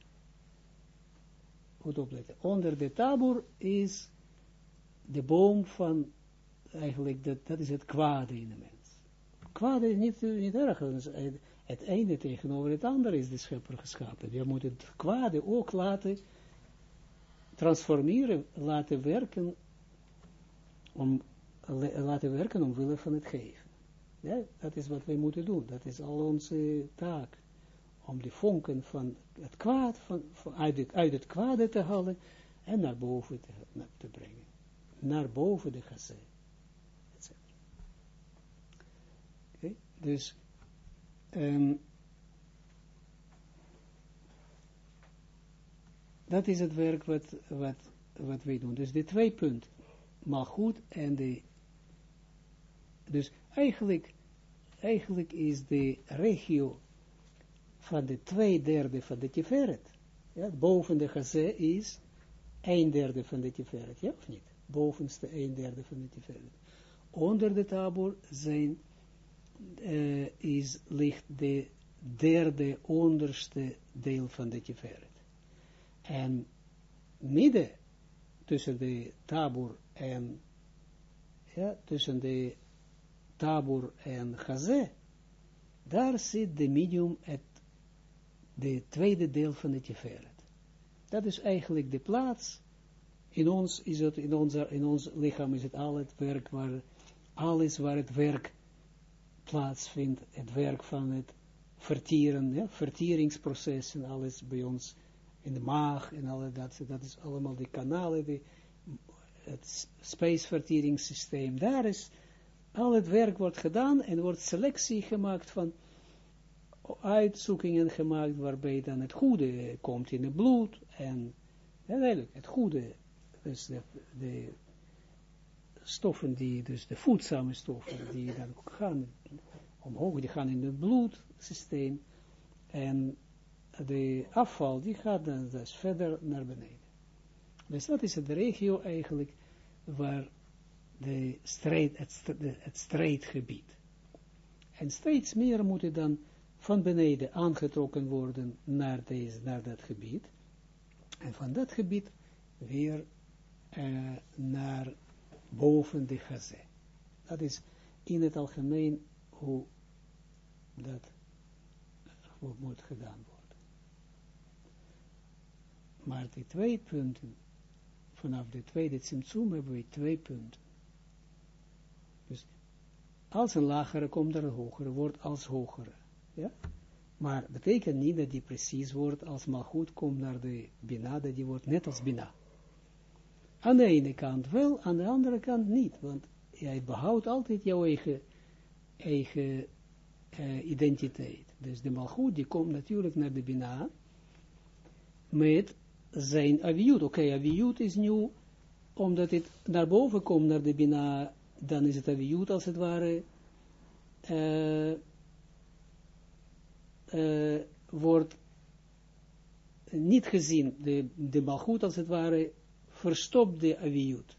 Goed opletten. Onder de tabur is de boom van, eigenlijk, dat, dat is het kwade in de mens. Kwade is niet, niet erg, het ene tegenover het andere is de schepper geschapen. Je moet het kwade ook laten transformeren, laten werken, om, laten werken omwille van het geven. Dat is wat wij moeten doen. Dat is al onze taak. Om de vonken van het kwaad, van, uit, het, uit het kwade te halen en naar boven te, te brengen. Naar boven de gazé. Okay? Dus, um, dat is het werk wat, wat, wat wij doen. Dus de twee punten. Maar goed en de... Dus eigenlijk eigenlijk is de regio van de twee derde van de Tiferet, boven de Gazé is een derde van de Tiferet, ja of niet? Bovenste een derde van de Tiferet. Onder de tabor zijn, uh, is, ligt de derde onderste deel van de Tiferet. En midden tussen de tabor en ja, tussen de tabur en Chazé, daar zit de medium, het de tweede deel van de Tiferet. Dat is eigenlijk de plaats, in ons, is het, in, onze, in ons lichaam is het al het werk, waar, alles waar het werk plaatsvindt, het werk van het vertieren, ja, vertieringsproces en alles bij ons in de maag en alle dat, dat is allemaal de kanalen, die, het spijsverteringssysteem, daar is al het werk wordt gedaan en wordt selectie gemaakt van uitzoekingen gemaakt waarbij dan het goede komt in het bloed en eigenlijk het goede, dus de, stoffen die, dus de voedzame stoffen die dan gaan omhoog, die gaan in het bloedsysteem en de afval die gaat dan dus verder naar beneden. Dus dat is de regio eigenlijk waar de strijd, het, het strijdgebied. En steeds meer moeten dan van beneden aangetrokken worden naar, deze, naar dat gebied. En van dat gebied weer uh, naar boven de gazé. Dat is in het algemeen hoe dat moet gedaan worden. Maar die twee punten, vanaf de tweede Tsimtsum hebben we twee punten. Dus als een lagere komt er een hogere, wordt als hogere. Ja? Maar betekent niet dat die precies wordt als goed komt naar de Bina, dat die wordt net als Bina. Aan de ene kant wel, aan de andere kant niet, want jij behoudt altijd jouw eigen, eigen uh, identiteit. Dus de malgoed die komt natuurlijk naar de Bina met zijn aviut. Oké, okay, is nu, omdat het naar boven komt naar de Bina, dan is het aviut als het ware, uh, uh, wordt niet gezien, de, de malgoed als het ware, verstopt de aviut.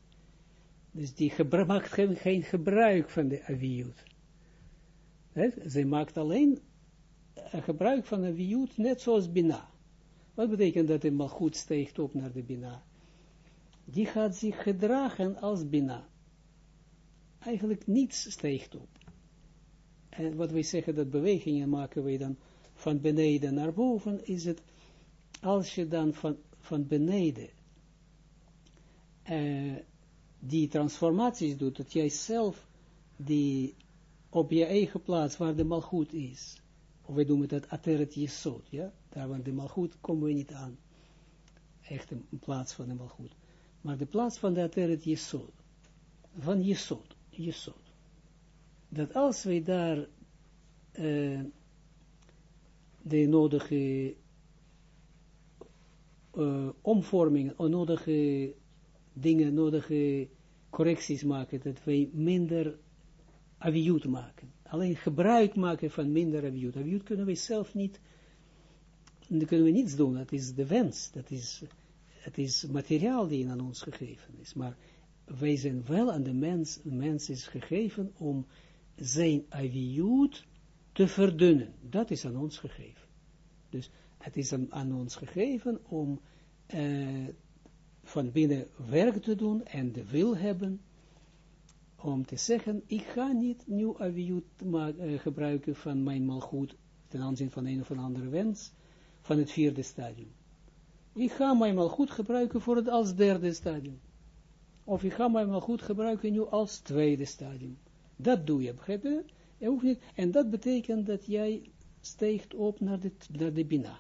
Dus die maakt geen, gebruik van de aviut. Zij maakt alleen gebruik van de aviut, net zoals Bina. Wat betekent dat de malgoed steekt op naar de Bina? Die gaat zich gedragen als Bina eigenlijk niets steekt op. En wat wij zeggen, dat bewegingen maken wij dan van beneden naar boven, is het, als je dan van, van beneden uh, die transformaties doet, dat jij zelf die op je eigen plaats, waar de malgoed is, of wij noemen dat ateret jesot, ja, Daar, want de malgoed komen we niet aan. Echt een plaats van de malgoed. Maar de plaats van de ateret jesod. Van jesod. Jesod. Dat als wij daar uh, de nodige uh, omvormingen, onnodige dingen, nodige correcties maken, dat wij minder aviut maken. Alleen gebruik maken van minder aviut. Aviut kunnen wij zelf niet, dan kunnen we niets doen. Dat is de wens, dat is, het is materiaal die aan ons gegeven is. Maar wij zijn wel aan de mens, mens is gegeven om zijn aviut te verdunnen. Dat is aan ons gegeven. Dus het is aan, ons gegeven om uh, van binnen werk te doen en de wil hebben om te zeggen, ik ga niet nieuw aviut uh, gebruiken van mijn malgoed ten aanzien van een of andere wens van het vierde stadium. Ik ga mijn malgoed gebruiken voor het als derde stadium. Of ik ga mijn malgoed gebruiken nu als tweede stadium. Dat doe je, begrijp je? En dat betekent dat jij steekt op naar de, naar de Bina.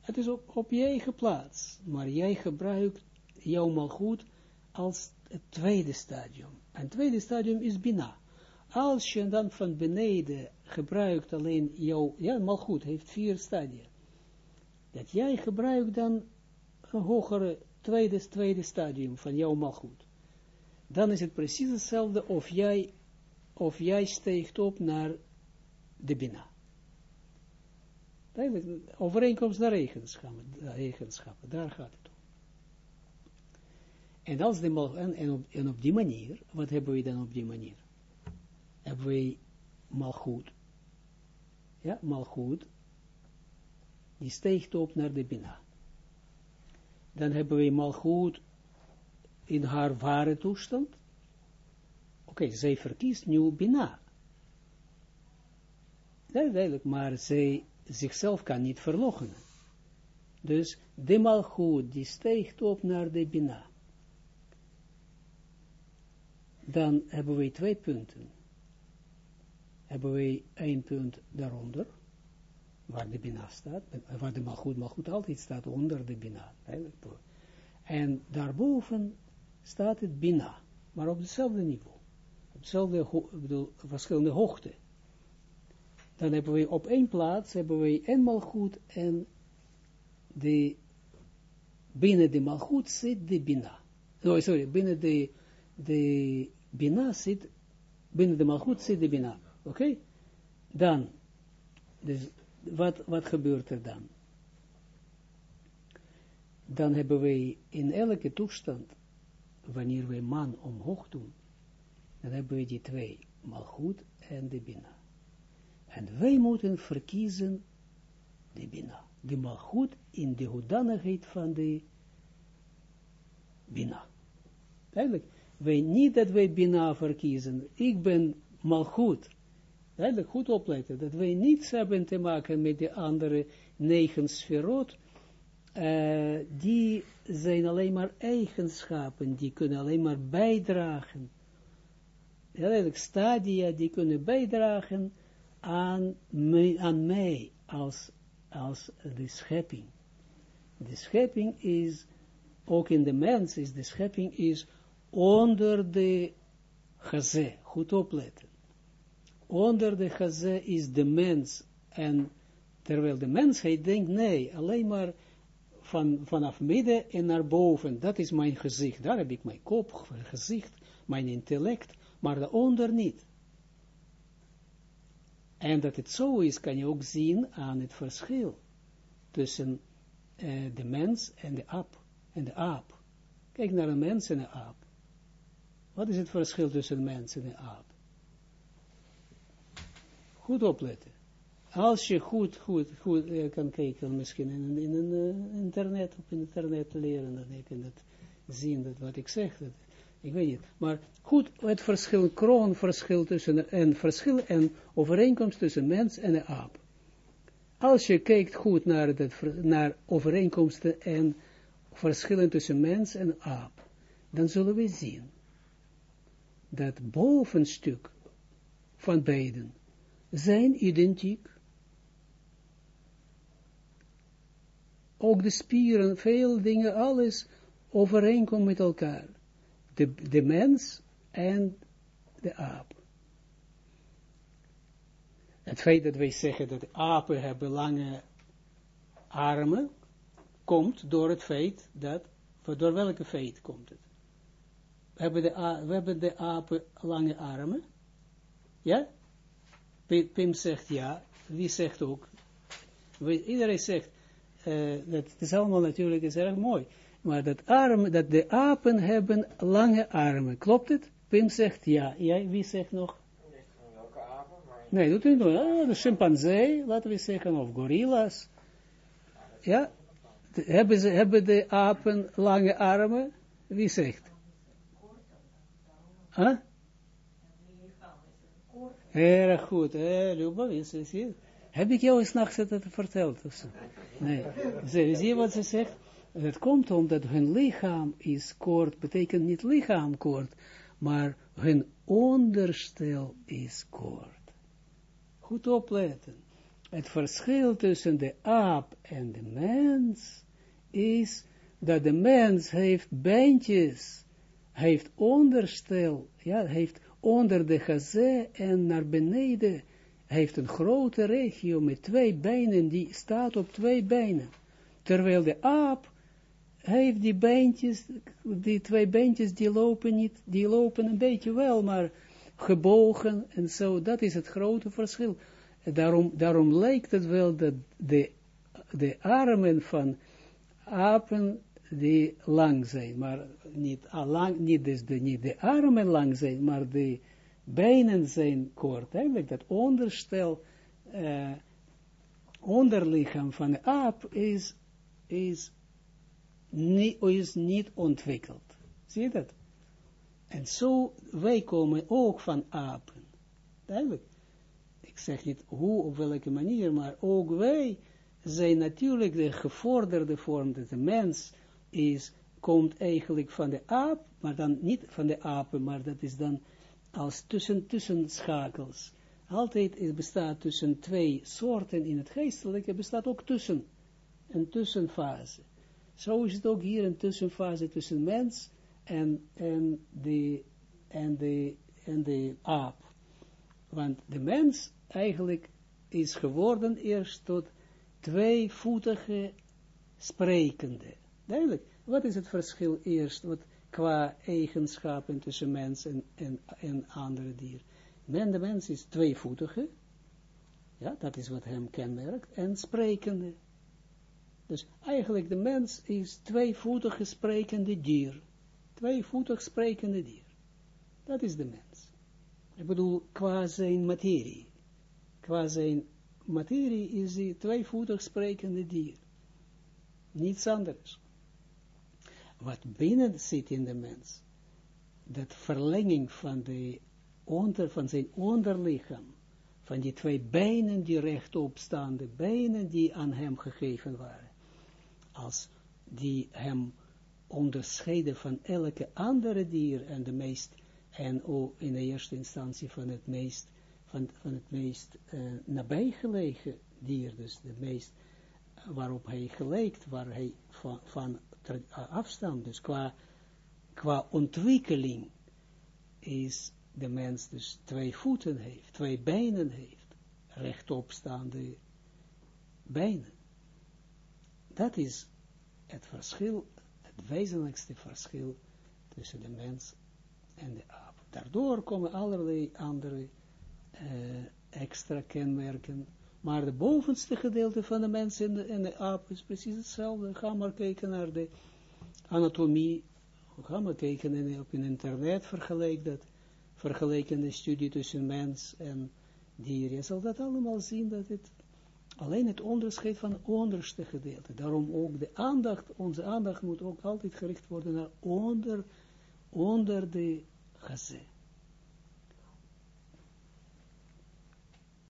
Het is op, op je eigen plaats, maar jij gebruikt jouw malgoed als het tweede stadium. En het tweede stadium is Bina. Als je dan van beneden gebruikt alleen jouw, ja, malgoed heeft vier stadia. Dat jij gebruikt dan een hogere tweede, tweede stadium van jouw malgoed. Dan is het precies hetzelfde of jij, of jij steekt op naar de Bina. Overeenkomst naar eigenschappen, eigenschappen, daar gaat het om. En, als de, en, en, op, en op die manier, wat hebben we dan op die manier? Hebben we malgoed, ja, malgoed, die steekt op naar de Bina. Dan hebben we malgoed in haar ware toestand. Oké, zij verkiest nu Bina. Duidelijk, maar zij zichzelf kan niet verloochenen. Dus de malgoed die steekt op naar de bina. Dan hebben we twee punten. Hebben we één punt daaronder, waar de bina staat, waar de malgoed, malgoed altijd staat onder de bina. En daarboven staat het bina, maar op hetzelfde niveau. Hetzelfde, bedoel, verschillende hoogte dan hebben we op één plaats, hebben we en malgoed en de, binnen de malgoed zit de bina. Oh, sorry, binnen de, de bina zit, binnen de malgoed zit de bina. Oké? Dan, dus wat, wat gebeurt er dan? Dan hebben wij in elke toestand, wanneer wij man omhoog doen, dan hebben we die twee, malgoed en de bina. En wij moeten verkiezen de Bina. De Malchut in de hoedanigheid van de Bina. Eigenlijk, wij niet dat wij Bina verkiezen. Ik ben Malchut. Eigenlijk goed opletten, dat wij niets hebben te maken met de andere negen sferot, uh, die zijn alleen maar eigenschappen, die kunnen alleen maar bijdragen. Eigenlijk stadia, die kunnen bijdragen aan mij, mij als, als de schepping. De schepping is, ook in de mens is, de schepping is onder de gazé, goed opletten. Onder de gazé is de mens, en terwijl de mensheid denkt, nee, alleen maar van, vanaf midden en naar boven, dat is mijn gezicht, daar heb ik mijn kop, gezicht, mijn intellect, maar daaronder niet. En dat het zo is, kan je ook zien aan het verschil tussen uh, de mens en de aap. En de aap. Kijk naar een mens en een aap. Wat is het verschil tussen mens en een aap? Goed opletten. Als je goed, goed, goed uh, kan kijken, misschien in, in uh, internet, op internet leren, dan kan je dat zien, dat wat ik zeg, dat ik weet niet, maar goed, het verschil, kroonverschil tussen, en verschil en overeenkomst tussen mens en aap. Als je kijkt goed naar, dat, naar overeenkomsten en verschillen tussen mens en aap, dan zullen we zien dat bovenstuk van beiden zijn identiek. ook de spieren, veel dingen, alles overeenkomt met elkaar. De, mens en de aap. Het feit dat wij zeggen dat apen hebben lange armen, komt door het feit dat, door welke feit komt het? We hebben de, we hebben de apen lange armen. Ja? Pim zegt ja. Wie zegt ook? Iedereen zegt, uh, dat is allemaal natuurlijk is erg mooi. Maar dat, arm, dat de apen hebben lange armen. Klopt het? Pim zegt ja. Jij, wie zegt nog? Nee, doet u niet. Ah, de chimpansee, laten we zeggen, of gorilla's. Ja, hebben, ze, hebben de apen lange armen? Wie zegt? Huh? Erg goed, eh, Luba, Heb ik jou eens nachts dat verteld? Nee. Zie je wat ze zegt? Het komt omdat hun lichaam is kort, betekent niet lichaam kort, maar hun onderstel is kort. Goed opletten. Het verschil tussen de aap en de mens is dat de mens heeft beentjes, heeft onderstel, ja, heeft onder de gazé en naar beneden, heeft een grote regio met twee benen, die staat op twee benen. Terwijl de aap heeft die beentjes, die twee beentjes, die lopen niet, die lopen een beetje wel, maar gebogen en zo, dat is het grote verschil. Daarom, daarom lijkt het wel dat de, de armen van apen die lang zijn, maar niet, lang, niet, dus de, niet de armen lang zijn, maar de benen zijn kort. Eigenlijk dat onderstel, onderlichaam van de aap is, is, niet, is niet ontwikkeld. Zie je dat? En zo, wij komen ook van apen. Duidelijk. Ik zeg niet hoe, op welke manier, maar ook wij zijn natuurlijk de gevorderde vorm, dat de mens is, komt eigenlijk van de aap, maar dan niet van de apen, maar dat is dan als tussen, tussenschakels. Altijd is, bestaat tussen twee soorten in het geestelijke, bestaat ook tussen, een tussenfase. Zo is het ook hier een tussenfase tussen mens en, en, de, en, de, en de aap. Want de mens eigenlijk is geworden eerst tot tweevoetige sprekende. Duidelijk, wat is het verschil eerst, wat qua eigenschappen tussen mens en, en, en andere dier? Men, de mens is tweevoetige, ja, dat is wat hem kenmerkt, en sprekende. Dus eigenlijk de mens is tweevoetige sprekende dier. Tweevoetig sprekende dier. Dat is de mens. Ik bedoel, qua zijn materie. Qua zijn materie is hij tweevoetig sprekende dier. Niets anders. Wat binnen zit in de mens, dat verlenging van, de onder, van zijn onderlichaam, van die twee benen die rechtop staan, de benen die aan hem gegeven waren, als die hem onderscheiden van elke andere dier en de meest, en ook in de eerste instantie van het meest van, van het meest uh, nabijgelegen dier, dus de meest waarop hij gelijkt, waar hij van, van afstand, dus qua, qua ontwikkeling is de mens dus twee voeten heeft, twee benen heeft, rechtopstaande benen. Dat is het verschil, het wezenlijkste verschil tussen de mens en de aap. Daardoor komen allerlei andere uh, extra kenmerken. Maar de bovenste gedeelte van de mens en de, en de aap is precies hetzelfde. Ga maar kijken naar de anatomie. Ga maar kijken en op internet vergelijk dat. Vergelijken de studie tussen mens en dier. Je zal dat allemaal zien dat het alleen het onderscheid van het onderste gedeelte. Daarom ook de aandacht, onze aandacht moet ook altijd gericht worden naar onder, onder de gazet